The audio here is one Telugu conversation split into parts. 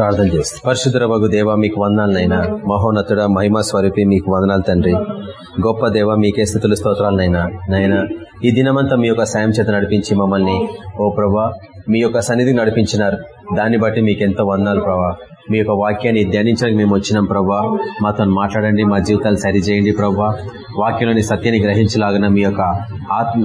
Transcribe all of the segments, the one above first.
ప్రార్థన చేస్తాం. పరిశుద్ధ వగు దేవ మీకు వందనాలనైనా. మహోన్నతుడ మహిమా స్వరూపి మీకు వందనాలు తండ్రి. గొప్ప దేవ మీకే స్థితుల స్తోత్రాలనైనా. నైనా ఈ దినమంతా మీ యొక్క సాయం చేత నడిపించి మమ్మల్ని ఓ ప్రభా మీ యొక్క సన్నిధిని నడిపించినారు. దాన్ని బట్టి మీకు ఎంతో వందనాలు ప్రభా. మీ యొక్క వాక్యాన్ని ధ్యానించడానికి మేము వచ్చినాం ప్రభా. మాతో మాట్లాడండి మా జీవితాలు సరిచేయండి ప్రభా. వాక్యంలోని సత్యాన్ని గ్రహించలాగిన మీ యొక్క ఆత్మ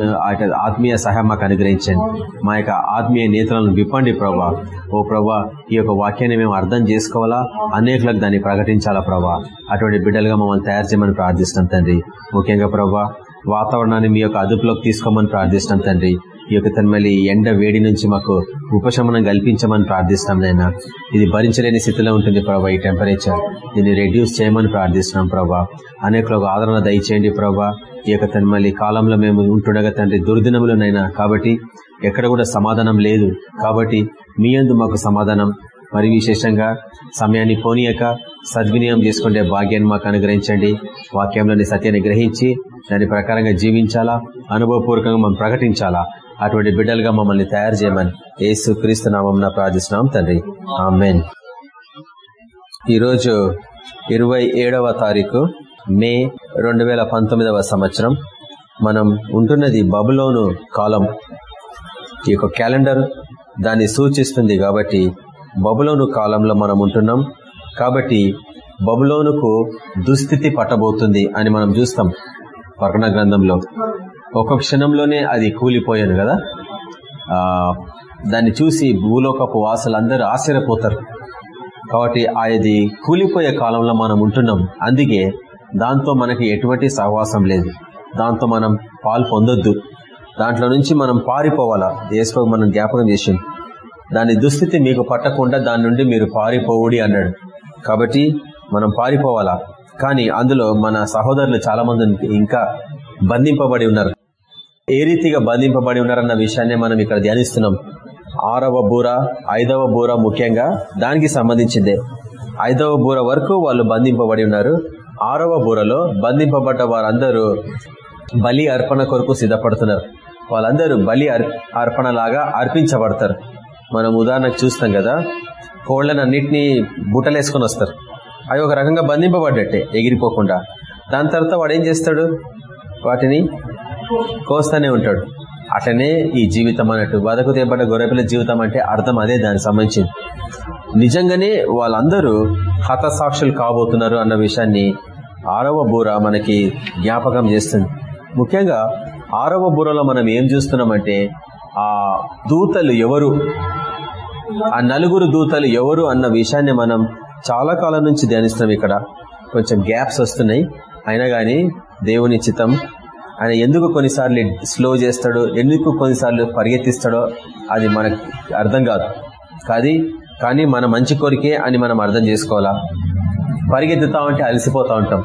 ఆత్మీయ సహాయం మాకు అనుగ్రహించండి. మా యొక్క ఆత్మీయ నేతలను విప్పండి ప్రభా. ఓ ప్రభా ఈ యొక్క వాక్యాన్ని మేము అర్థం చేసుకోవాలా? అనేకులకు దాన్ని ప్రకటించాలా ప్రభా అటువంటి బిడ్డలుగా మమ్మల్ని తయారు చేయమని ప్రార్థిస్తున్నాం తండ్రి. ముఖ్యంగా ప్రభా వాతావరణాన్ని మీ యొక్క అదుపులోకి తీసుకోమని ప్రార్థిస్తున్నాం తండ్రి. ఈ యొక్క తన్మలి ఎండ వేడి నుంచి మాకు ఉపశమనం కల్పించమని ప్రార్థిస్తున్నాం నైనా ఇది భరించలేని స్థితిలో ఉంటుంది ప్రభా ఈ టెంపరేచర్. దీన్ని రెడ్యూస్ చేయమని ప్రార్థిస్తున్నాం ప్రభా అనేకులకు ఆదరణ దయచేయండి ప్రభా ఈ యొక్క తన్మలి కాలంలో మేము ఉంటుండగా తండ్రి దుర్దినములనైనా కాబట్టి ఎక్కడ కూడా సమాధానం లేదు. కాబట్టి మీ అందు మాకు సమాధానం. మరి విశేషంగా సమయాన్ని పోనీయక సద్వినియోగం చేసుకునే భాగ్యాన్ని మాకు అనుగ్రహించండి. వాక్యంలోని సత్యాన్ని గ్రహించి దాని ప్రకారంగా జీవించాలా? అనుభవపూర్వకంగా మనం ప్రకటించాలా? అటువంటి బిడ్డలుగా మమ్మల్ని తయారు చేయమని ఏసు క్రీస్తు నామం ప్రార్థిస్తున్నాం తండ్రి. ఆమెన్. ఈరోజు ఇరవై ఏడవ తారీఖు మే రెండు వేల పంతొమ్మిదవ సంవత్సరం. మనం ఉంటున్నది బబులోను కాలం. ఈ యొక్క క్యాలెండర్ దాన్ని సూచిస్తుంది కాబట్టి బబులోను కాలంలో మనం ఉంటున్నాం. కాబట్టి బబులోనుకు దుస్థితి పట్టబోతుంది అని మనం చూస్తాం ప్రకటన గ్రంథంలో. ఒక క్షణంలోనే అది కూలిపోయాను కదా? ఆ దాన్ని చూసి భూలోకపు వాసులందరూ ఆశ్చర్యపోతారు. కాబట్టి అది కూలిపోయే కాలంలో మనం ఉంటున్నాం. అందుకే దాంతో మనకి ఎటువంటి సహవాసం లేదు. దాంతో మనం పాలు పొందొద్దు. దాంట్లో నుంచి మనం పారిపోవాలా? దేశంలో మనం జ్ఞాపకం చేసింది దాని దుస్థితి మీకు పట్టకుండా దాని నుండి మీరు పారిపోవుడి అన్నాడు. కాబట్టి మనం పారిపోవాలా? కానీ అందులో మన సహోదరులు చాలా మంది ఇంకా బంధింపబడి ఉన్నారు. ఏ రీతిగా బంధింపబడి ఉన్నారన్న విషయాన్ని మనం ఇక్కడ ధ్యానిస్తున్నాం. ఆరవ బూర ఐదవ బూర ముఖ్యంగా దానికి సంబంధించిందే. ఐదవ బూర వరకు వాళ్ళు బంధింపబడి ఉన్నారు. ఆరవ బూరలో బంధింపబడ్డ వారందరూ బలి అర్పణ కొరకు సిద్ధపడుతున్నారు. వాళ్ళందరూ బలి అర్పణలాగా అర్పించబడతారు. మనం ఉదాహరణకు చూస్తాం కదా కోళ్ళనన్నింటినీ బుట్టలేసుకొని వస్తారు. అవి ఒక రకంగా బంధింపబడ్డట్టే ఎగిరిపోకుండా. దాని తర్వాత వాడు ఏం చేస్తాడు? వాటిని కోస్తానే ఉంటాడు. అట్లనే ఈ జీవితం అన్నట్టు బతకు తెప్పట గొర్రెపిల్ల జీవితం అంటే అర్థం అదే దానికి సంబంధించింది. నిజంగానే వాళ్ళందరూ హతసాక్షులు కాబోతున్నారు అన్న విషయాన్ని ఆరవ బూర మనకి జ్ఞాపకం చేస్తుంది. ముఖ్యంగా ఆరవ బుర్రలో మనం ఏం చూస్తున్నామంటే ఆ దూతలు ఎవరు? ఆ నలుగురు దూతలు ఎవరు అన్న విషయాన్ని మనం చాలా కాలం నుంచి ధ్యానిస్తున్నాం ఇక్కడ. కొంచెం గ్యాప్స్ వస్తున్నాయి. అయినా కానీ దేవుని చిత్తం ఆయన ఎందుకు కొన్నిసార్లు స్లో చేస్తాడో ఎందుకు కొన్నిసార్లు పరిగెత్తిస్తాడో అది మనకు అర్థం కాదు. కాదు కానీ మన మంచి కోరికే అని మనం అర్థం చేసుకోవాలా? పరిగెత్తుతా ఉంటే అలసిపోతూ ఉంటాం.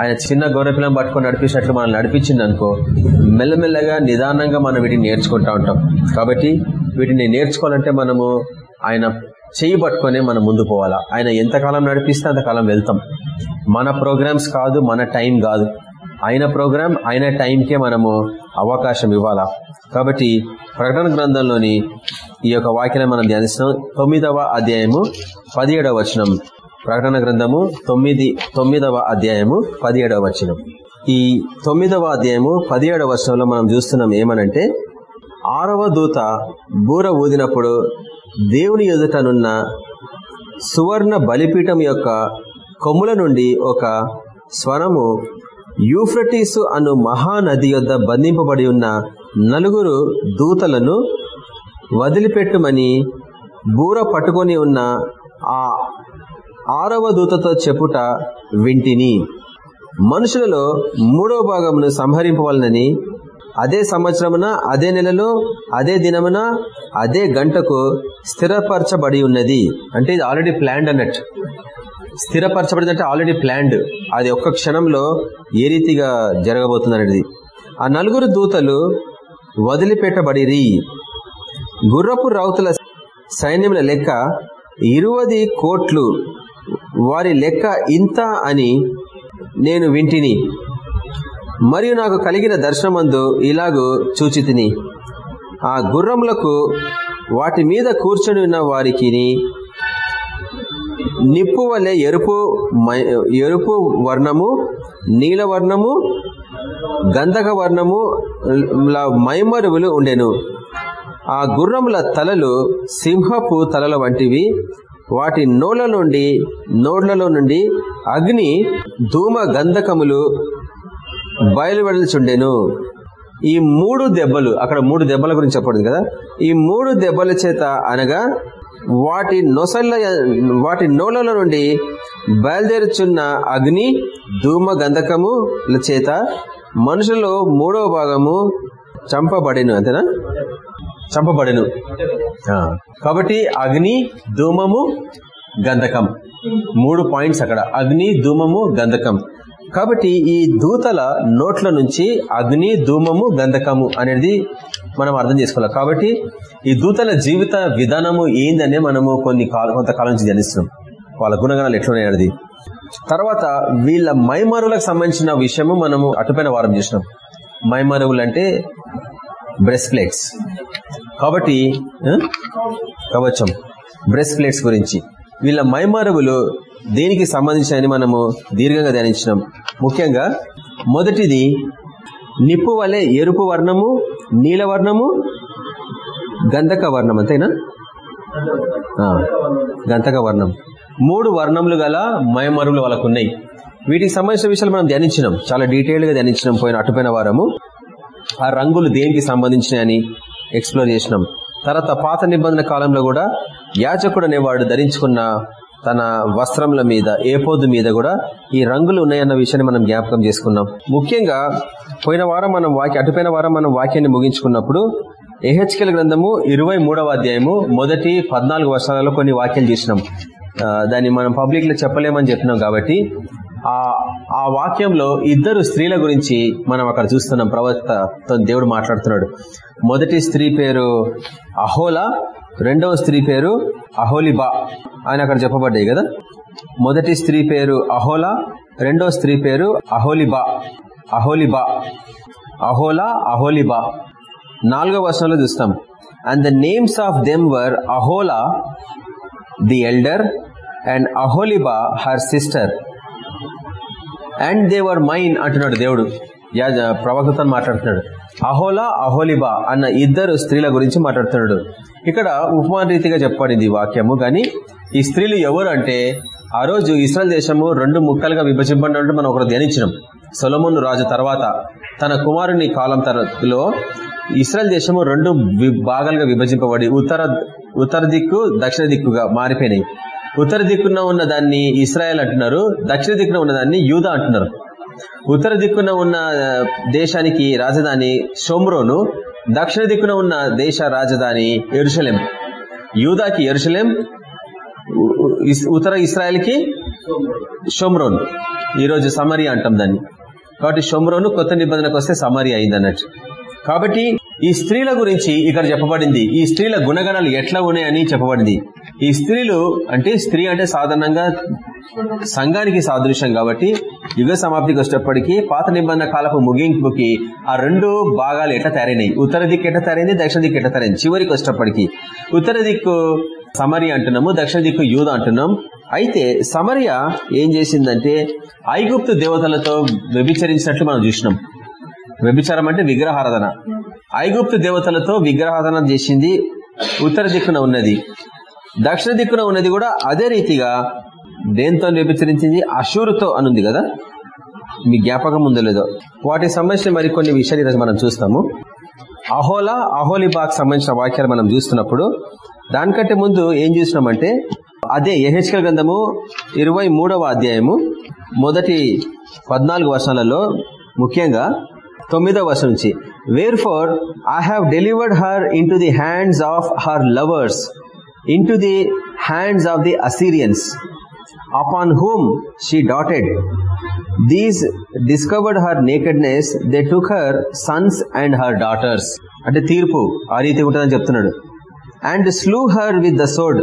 ఆయన చిన్న గొర్రెపిల్లని పట్టుకొని నడిపించినట్లు మనం నడిపించింది అనుకో మెల్లమెల్లగా నిదానంగా మనం వీటిని నేర్చుకుంటా ఉంటాం. కాబట్టి వీటిని నేర్చుకోవాలంటే మనము ఆయన చేయి పట్టుకొని మనం ముందు పోవాలా. ఆయన ఎంతకాలం నడిపిస్తే అంతకాలం వెళ్తాం. మన ప్రోగ్రామ్స్ కాదు మన టైం కాదు. ఆయన ప్రోగ్రామ్ ఆయన టైంకే మనము అవకాశం ఇవ్వాలా. కాబట్టి ప్రకటన గ్రంథంలోని ఈ యొక్క వాక్యాన్ని మనం ధ్యానిస్తున్నాం. తొమ్మిదవ అధ్యాయము పదిహేడవ వచనం. ప్రకటన గ్రంథము తొమ్మిది తొమ్మిదవ అధ్యాయము పదిహేడవ వచనం. ఈ తొమ్మిదవ అధ్యాయము పదిహేడవ వచనంలో మనం చూస్తున్నాం ఏమనంటే ఆరవ దూత బూర ఊదినప్పుడు దేవుని ఎదుటనున్న సువర్ణ బలిపీఠం యొక్క కొమ్ముల నుండి ఒక స్వరము యూఫ్రటీసు అను మహానది యొద్ బంధింపబడి ఉన్న నలుగురు దూతలను వదిలిపెట్టుమని బూర పట్టుకొని ఉన్న ఆ ఆరవ దూతతో చెప్పుట వింటిని. మనుషులలో మూడవ భాగమును సంహరింపవలనని అదే సంవత్సరమున అదే నెలలో అదే దినమున అదే గంటకు స్థిరపరచబడి ఉన్నది. అంటే ఇది ఆల్రెడీ ప్లాన్డ్ అన్నట్టు. స్థిరపరచబడింది అంటే ఆల్రెడీ ప్లాండ్ అది ఒక్క క్షణంలో ఏ రీతిగా జరగబోతుంది అనేది ఆ నలుగురు దూతలు వదిలిపెట్టబడిరి. గుర్రపు రౌతుల సైన్యముల లెక్క ఇరువది కోట్లు వారి లెక్క ఇంత అని నేను వింటిని. మరియు నాకు కలిగిన దర్శనమందు ఇలాగూ చూచితిని. ఆ గుర్రములకు వాటి మీద కూర్చొని ఉన్న వారికి నిప్పు వలె ఎరుపు మై- ఎరుపు వర్ణము నీల వర్ణము గంధక వర్ణము మైమరువులు ఉండెను. ఆ గుర్రముల తలలు సింహపు తలల వంటివి. వాటి నోళ్ళ నుండి నోళ్ళలో నుండి అగ్ని ధూమ గంధకములు బయలువెడల్చుండెను. ఈ మూడు దెబ్బలు అక్కడ మూడు దెబ్బల గురించి చెప్పబడింది కదా ఈ మూడు దెబ్బల చేత అనగా వాటి నొసళ్ళ వాటి నోళ్ళ నుండి బయలుదేరుచున్న అగ్ని ధూమ గంధకముల చేత మనుషుల్లో మూడవ భాగము చంపబడిను అంతేనా? చంపబడిను. కాబట్టి అగ్ని ధూమము గంధకం. మూడు పాయింట్స్ అక్కడ. అగ్ని ధూమము గంధకం. కాబట్టి ఈ దూతల నోట్ల నుంచి అగ్ని ధూమము గంధకము అనేది మనం అర్థం చేసుకోవాలి. కాబట్టి ఈ దూతల జీవిత విధానము ఏందనే మనము కొన్ని కాల- కొంతకాలం నుంచి ధ్యానిస్తున్నాం. వాళ్ళ గుణగణాలు ఎట్లున్నాయనేది తర్వాత వీళ్ళ మైమరువులకు సంబంధించిన విషయము మనము అటుపైన వారం చేసినాం. మైమరువులు అంటే బ్రెస్ట్ ప్లేట్స్ కాబట్టి కవచం. బ్రెస్ట్ ప్లేట్స్ గురించి. వీళ్ళ మైమారవులు దేనికి సంబంధించినని మనము దీర్ఘంగా ధ్యానించినాం. ముఖ్యంగా మొదటిది నిప్పు వలె ఎరుపు వర్ణము నీల వర్ణము గంధక వర్ణం అంతేనా? గంధక వర్ణం. మూడు వర్ణములు గల మయమరువులు వాళ్ళకు ఉన్నాయి వీటికి సంబంధించిన విషయాలు మనం ధ్యానించినాం. చాలా డీటెయిల్గా ధ్యానించినాం పోయిన అటుపోయిన వారము. ఆ రంగులు దేనికి సంబంధించినాయని ఎక్స్ప్లోర్ చేసినాం. తర్వాత పాత నిబంధన కాలంలో కూడా యాజకుడు అనేవాడు ధరించుకున్న తన వస్త్రముల మీద ఏపోదు మీద కూడా ఈ రంగులు ఉన్నాయన్న విషయాన్ని మనం జ్ఞాపకం చేసుకున్నాం. ముఖ్యంగా పోయిన వారం మనం వాక్య అటుపోయిన వారం మనం వాక్యాన్ని ముగించుకున్నప్పుడు ఎహెచ్కెల్ గ్రంథము ఇరవై అధ్యాయము మొదటి పద్నాలుగు వర్షాలలో కొన్ని వాక్యాలు చేసినాం. దాన్ని మనం పబ్లిక్లో చెప్పలేమని చెప్పినాం కాబట్టి ఆ ఆ వాక్యంలో ఇద్దరు స్త్రీల గురించి మనం అక్కడ చూస్తున్నాం. ప్రవక్తతో దేవుడు మాట్లాడుతున్నాడు. మొదటి స్త్రీ పేరు అహోలా రెండవ స్త్రీ పేరు అహోలిబా ఆయన అక్కడ చెప్పబడ్డాయి కదా? మొదటి స్త్రీ పేరు అహోలా రెండవ స్త్రీ పేరు అహోలిబా. అహోలిబా. అహోలా అహోలిబా. నాలుగో వర్షంలో చూస్తాం. And the names of them were Aholah the elder and Aholibah her sister and they were mine అంటున్నాడు దేవుడు. యాజ ప్రవక్తతో మాట్లాడుతున్నాడు. అహోలా అహోలిబా అన్న ఇద్దరు స్త్రీల గురించి మాట్లాడుతున్నాడు. ఇక్కడ ఉపమాన రీతిగా చెప్పబడింది ఈ వాక్యము. కానీ ఈ స్త్రీలు ఎవరు అంటే ఆ రోజు ఇస్రాయల్ దేశము రెండు ముక్కలుగా విభజింపడినట్టు మనం ఒకరు ధ్యానించినాం. సొలమున్ రాజు తర్వాత తన కుమారుని కాలం తరలో ఇస్రాయల్ దేశము రెండు భాగాలుగా విభజింపబడి ఉత్తర ఉత్తర దిక్కు దక్షిణ దిక్కుగా మారిపోయినాయి. ఉత్తర దిక్కున ఉన్న దాన్ని ఇస్రాయల్ అంటున్నారు దక్షిణ దిక్కున ఉన్న దాన్ని యూదా అంటున్నారు. ఉత్తర దిక్కున ఉన్న దేశానికి రాజధాని షోమ్రోను దక్షిణ దిక్కున ఉన్న దేశ రాజధాని ఎరుషలేం. యూదాకి ఎరుషలేం ఉత్తర ఇస్రాయల్కి షోమ్రోన్. ఈరోజు సమరి అంటాం దాన్ని. కాబట్టి షోమ్రోను కొత్త నిబంధనకు వస్తే సమరి అయింది అన్నట్టు కాబట్టి ఈ స్త్రీల గురించి ఇక్కడ చెప్పబడింది. ఈ స్త్రీల గుణగణాలు ఎట్లా ఉన్నాయని చెప్పబడింది. ఈ స్త్రీలు అంటే స్త్రీ అంటే సాధారణంగా సంఘానికి సాదృశ్యం కాబట్టి యుగ సమాప్తికి వచ్చేటప్పటికీ పాత నిబంధన కాలపు ముగింపుకి ఆ రెండు భాగాలు ఎట్లా తయారైనాయి? ఉత్తర దిక్కు ఎట్లా తయారైంది? దక్షిణ దిక్కు ఎట్లా తయారైంది? చివరికి వచ్చేటప్పటికి ఉత్తర దిక్కు సమరి అంటున్నాము దక్షిణ దిక్కు యూద అంటున్నాం. అయితే సమరియ ఏం చేసిందంటే ఐగుప్తు దేవతలతో వ్యభిచరించినట్లు మనం చూసినాం. వ్యభిచారం అంటే విగ్రహారాధన. ఐగుప్తు దేవతలతో విగ్రహారాధన చేసింది ఉత్తర దిక్కున ఉన్నది. దక్షిణ దిక్కున ఉన్నది కూడా అదే రీతిగా దేంతో వ్యభిచరించింది అశూరుతో అనుంది కదా? మీ జ్ఞాపకం ఉందో లేదో? వాటికి సంబంధించిన మరికొన్ని విషయాలు ఈరోజు మనం చూస్తాము. అహోలా అహోలిబాగ్ సంబంధించిన వాక్యాలు మనం చూస్తున్నప్పుడు దానికంటే ముందు ఏం చూసినామంటే అదే ఎహెచ్కల్ గ్రంథము ఇరవై మూడవ అధ్యాయము మొదటి పద్నాలుగు వర్షాలలో ముఖ్యంగా తొమ్మిదవ వర్షం నుంచి wherefore I have delivered her in the hands of her lovers in the hands of the Assyrians upon whom she doted. These discovered her nakedness, they took her sons and her daughters. అంటే తీర్పు ఆ రీతి ఉంటుందని చెప్తున్నాడు. And slew her with the sword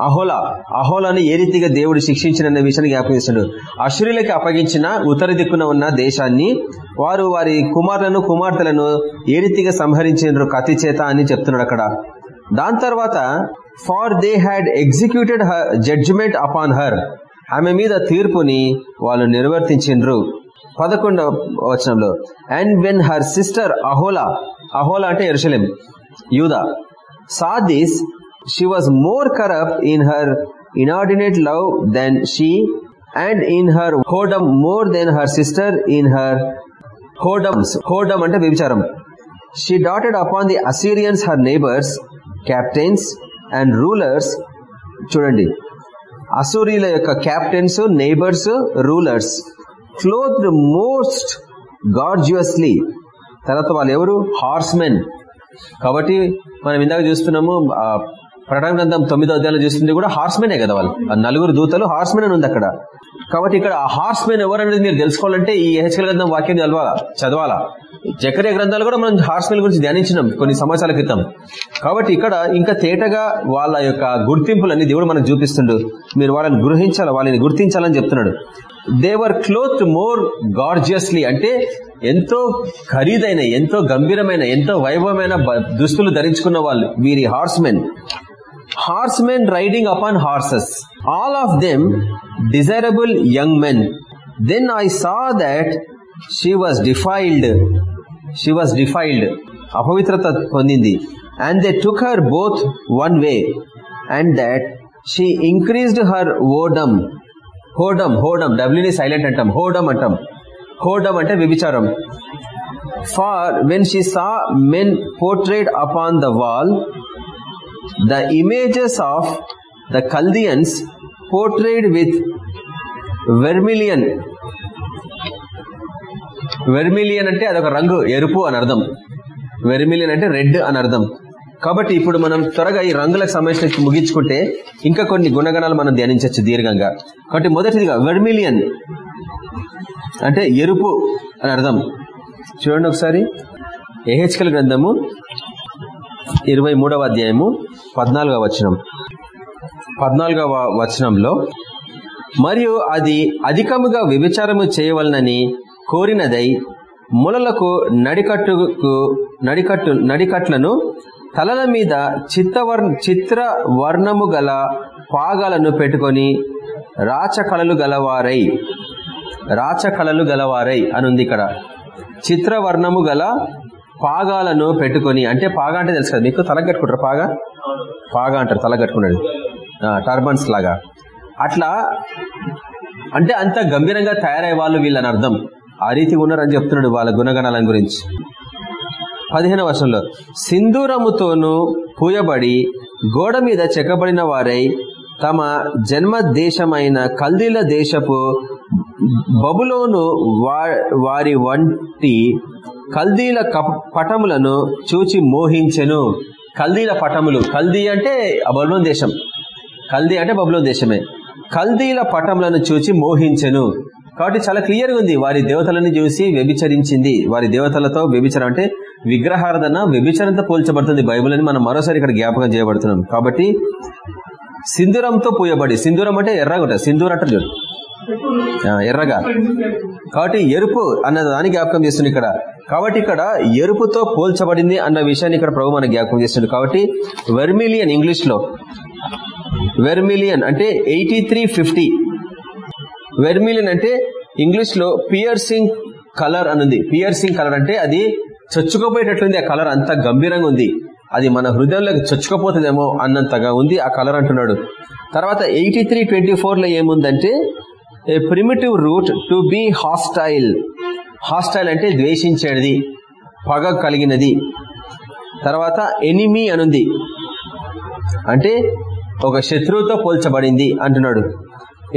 Aholah అహోలాను ఏ రీతిగా దేవుడు శిక్షించిన విషయాన్ని జ్ఞాపకం చేస్తాడు అశ్వరులకి అప్పగించిన ఉత్తర దిక్కున ఉన్న దేశాన్ని వారు వారి కుమారులను కుమార్తెలను ఏ రీతిగా సంహరించారు కత్తి చేత అని చెప్తున్నాడు అక్కడ. దాని తర్వాత for they had executed judgment upon her ఆమె మీద తీర్పుని వాళ్ళు నిర్వర్తించిండ్రు. పదకొండవ వచనంలో and when her sister Aholah Aholah అంటే ఎరుసలేం యూదా. Saw this she was more corrupt in her inordinate love than she and in her whoredom more than her sister in her whoredoms whoredom అంటే వ్యభిచారం. She doted upon the Assyrians her neighbours captains and rulers చూడండి అసూరియుల యొక్క captains neighbours rulers cloth most gorgeously తర్వాత వాళ్ళు ఎవరు? హార్స్మెన్ కాబట్టి మనం ఇందాక చూస్తున్నాము ఆ ప్రకటన గ్రంథం తొమ్మిదో అధ్యాయంలో చూస్తుంది కూడా హార్స్మెనే కదా వాళ్ళు? నలుగురు దూతలు హార్స్మెన్ అని ఉంది అక్కడ. కాబట్టి ఇక్కడ ఆ ఎవరు అనేది ఎవరనేది మీరు తెలుసుకోవాలంటే ఈ హెచ్కల్ గ్రంథం వాక్యం చదవాలా? చదవాలా? జకరే గ్రంథాలు కూడా మనం హార్స్మెల్ గురించి ధ్యానించినాం కొన్ని సంవత్సరాల క్రితం. కాబట్టి ఇక్కడ ఇంకా తేటగా వాళ్ళ యొక్క గుర్తింపులన్నీ దేవుడు మనకు చూపిస్తుండు. మీరు వాళ్ళని గృహించాలి వాళ్ళని గుర్తించాలని చెప్తున్నాడు. దేవర్ క్లోత్ మోర్ గార్జియస్లీ అంటే ఎంతో ఖరీదైన ఎంతో గంభీరమైన ఎంతో వైభవమైన దుస్తులు ధరించుకున్న వాళ్ళు వీరి horsemen horsemen riding upon horses all of them desirable young men then I saw that she was defiled she was defiled అపవిత్రత పొందింది. And they took her both one way and that she increased her whoredom whoredom whoredom డబ్ల్యూని silent అంటాం. హోడమ్ అంటాం. హోడమ్ అంటే వ్యభిచారం. For when she saw men portrayed upon the wall the images of the Chaldeans portrayed with vermilion vermilion అంటే అదొక రంగు ఎరుపు అని అర్థం. వెర్మిలియన్ అంటే రెడ్ అని అర్థం. కాబట్టి ఇప్పుడు మనం త్వరగా ఈ రంగులకు సంబంధించిన ముగించుకుంటే ఇంకా కొన్ని గుణగణాలు మనం ధ్యానించవచ్చు దీర్ఘంగా. కాబట్టి మొదటిదిగా వెర్మిలియన్ అంటే ఎరుపు అని అర్థం. చూడండి ఒకసారి. ఏహెచ్కల్ గ్రంథము ఇరవై మూడవ అధ్యాయము పద్నాలుగవ వచనం. పద్నాలుగవ వచనంలో మరియు అది అధికముగా వ్యభిచారము చేయవలనని కోరినదై ములలకు నడికట్టుకు నడికట్టు నడికట్లను తలల మీద చిత్తవర్ చిత్ర వర్ణము గల పాగాలను పెట్టుకొని రాచకళలు గలవారై రాచకళలు గలవారై అనుంది ఇక్కడ. చిత్రవర్ణము గల పాగాలను పెట్టుకొని అంటే పాగా అంటే తెలుసు కదా మీకు తల కట్టుకుంటారు పాగా? పాగా అంటారు తల కట్టుకున్నాడు టర్బన్స్ లాగా. అట్లా అంటే అంత గంభీరంగా తయారయ్యే వాళ్ళు వీళ్ళని అర్థం. ఆ రీతి ఉన్నారని చెప్తున్నాడు వాళ్ళ గుణగణాల గురించి. పదిహేను వర్షంలో సింధూరముతోనూ పూయబడి గోడ మీద చెక్కబడిన వారై తమ జన్మ దేశమైన కల్దీల దేశపు బబులోను వారి వంటి కల్దీల పటములను చూచి మోహించెను. కల్దీల పటములు. కల్దీ అంటే ఆ బబులోన్ దేశం. కల్దీ అంటే బబులోన్ దేశమే. కల్దీల పటములను చూచి మోహించెను. కాబట్టి చాలా క్లియర్గా ఉంది. వారి దేవతలను చూసి వ్యభిచరించింది. వారి దేవతలతో వ్యభిచరం అంటే విగ్రహారాధన వ్యభిచరంతో పోల్చబడుతుంది బైబిల్ అని మనం మరోసారి ఇక్కడ జ్ఞాపకం చేయబడుతున్నాం. కాబట్టి సింధూరంతో పూయబడి సింధూరం అంటే ఎర్రగా ఉంటుంది సింధూర్ అంటారు చూడు. ఎర్రగా. కాబట్టి ఎరుపు అన్న దాన్ని జ్ఞాపకం చేస్తుంది ఇక్కడ. కాబట్టి ఇక్కడ ఎరుపుతో పోల్చబడింది అన్న విషయాన్ని ఇక్కడ ప్రభు మన జ్ఞాపకం చేస్తుంది కాబట్టి వెర్మిలియన్ ఇంగ్లీష్లో వెర్మిలియన్ అంటే ఎయిటీ వెర్మిలిన్ అంటే ఇంగ్లీష్లో పియర్సింగ్ కలర్ అనుంది. పియర్సింగ్ కలర్ అంటే అది చొచ్చుకోపోయేటట్లుంది. ఆ కలర్ అంత గంభీరంగా ఉంది. అది మన హృదయంలోకి చచ్చుకోపోతుందేమో అన్నంతగా ఉంది ఆ కలర్ అంటున్నాడు. తర్వాత ఎయిటీ త్రీ ట్వంటీ ఫోర్లో ఏముందంటే a primitive root to be hostile hostile అంటే ద్వేషించేది పగ కలిగినది. తర్వాత ఎనిమీ అనుంది. అంటే ఒక శత్రువుతో పోల్చబడింది అంటున్నాడు.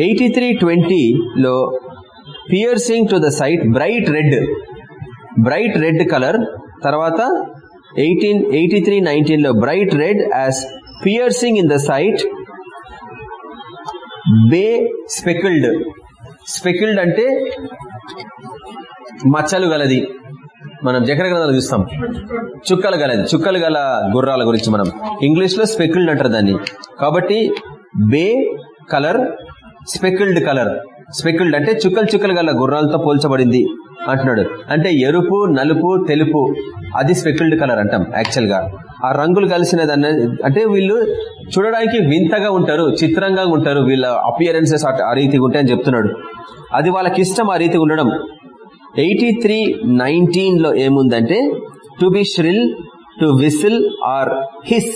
ఎయిటీ త్రీ ట్వంటీలో piercing to the sight bright red bright red colour తర్వాత ఎయిటీన్ ఎయిటీ త్రీ నైన్టీన్లో bright red as piercing in the sight bay speckled speckled అంటే మచ్చలు గలది. మనం జకర గ్రంథాలు చూస్తాం. చుక్కలు గలది. చుక్కలు గల గుర్రాల గురించి మనం ఇంగ్లీష్లో స్పెకిల్డ్ అంటారు దాన్ని. కాబట్టి bay colour speckled colour. Speckled అంటే చుక్కలు చుక్కలు గల గుర్రాలతో పోల్చబడింది అంటున్నాడు. అంటే ఎరుపు నలుపు తెలుపు. అది స్పెకిల్డ్ కలర్ అంటాం యాక్చువల్గా. ఆ రంగులు కలిసిన దాన్ని అంటే వీళ్ళు చూడడానికి వింతగా ఉంటారు చిత్రంగా ఉంటారు వీళ్ళ అపియరెన్సెస్ ఆ రీతిగా ఉంటాయని చెప్తున్నాడు. అది వాళ్ళకి ఇష్టం ఆ రీతిగా ఉండడం. ఎయిటీ త్రీ నైన్టీన్లో ఏముందంటే to be shrill to whistle or hiss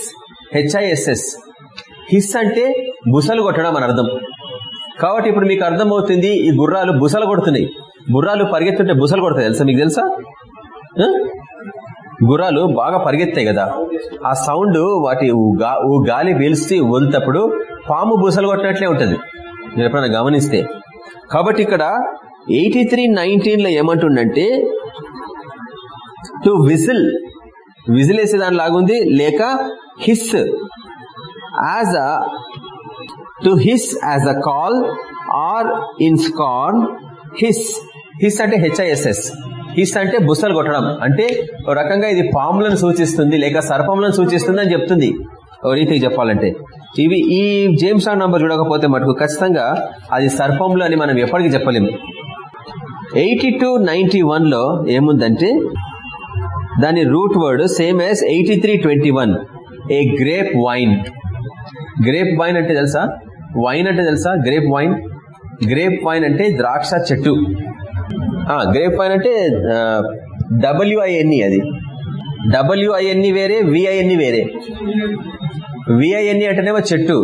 H I S S hiss అంటే బుసలు కొట్టడం అని అర్థం. కాబట్టి ఇప్పుడు మీకు అర్థమవుతుంది ఈ గుర్రాలు బుసలు కొడుతున్నాయి. గుర్రాలు పరిగెత్తుంటే బుసలు కొడతాయి తెలుసా మీకు తెలుసా? గుర్రాలు బాగా పరిగెత్తాయి కదా. ఆ సౌండ్ వాటి గాలి పీల్చి వదిలినప్పుడు పాము బుసలు కొట్టినట్లే ఉంటుంది. మీరు ఎప్పుడైనా గమనిస్తే. కాబట్టి ఇక్కడ ఎయిటీ త్రీ నైన్టీన్లో ఏమంటుండంటే టు విజిల్ విజిల్ వేసే దాని లాగుంది లేక hiss as a to hiss as a call or in scorn hiss hiss అంటే H I S S hiss అంటే బుసలు కొట్టడం. అంటే ఒక రకంగా ఇది పాములను సూచిస్తుంది లేక సర్పములను సూచిస్తుంది అని చెప్తుంది. ఓ రీతికి చెప్పాలంటే. ఇవి ఈ జేమ్స్ ఆన్ నంబర్ చూడకపోతే మటుకు ఖచ్చితంగా అది సర్పములు అని మనం ఎప్పటికీ చెప్పలేము ఎయిటీ టు నైన్టీ వన్లో ఏముందంటే దాని root word same as eighty three twenty one. A grape vine. Grape vine అంటే తెలుసా? వైన్ అంటే తెలుసా? గ్రేప్ వైన్ గ్రేప్ వైన్ అంటే ద్రాక్ష చెట్టు. గ్రేప్ వైన్ అంటే డబ్ల్యూఐఎన్ఈ అది. డబ్ల్యూఐఎన్ఈ వేరే విఐఎన్ఈ వేరే. విఐఎన్ఈ అంటేనేమో చెట్టు.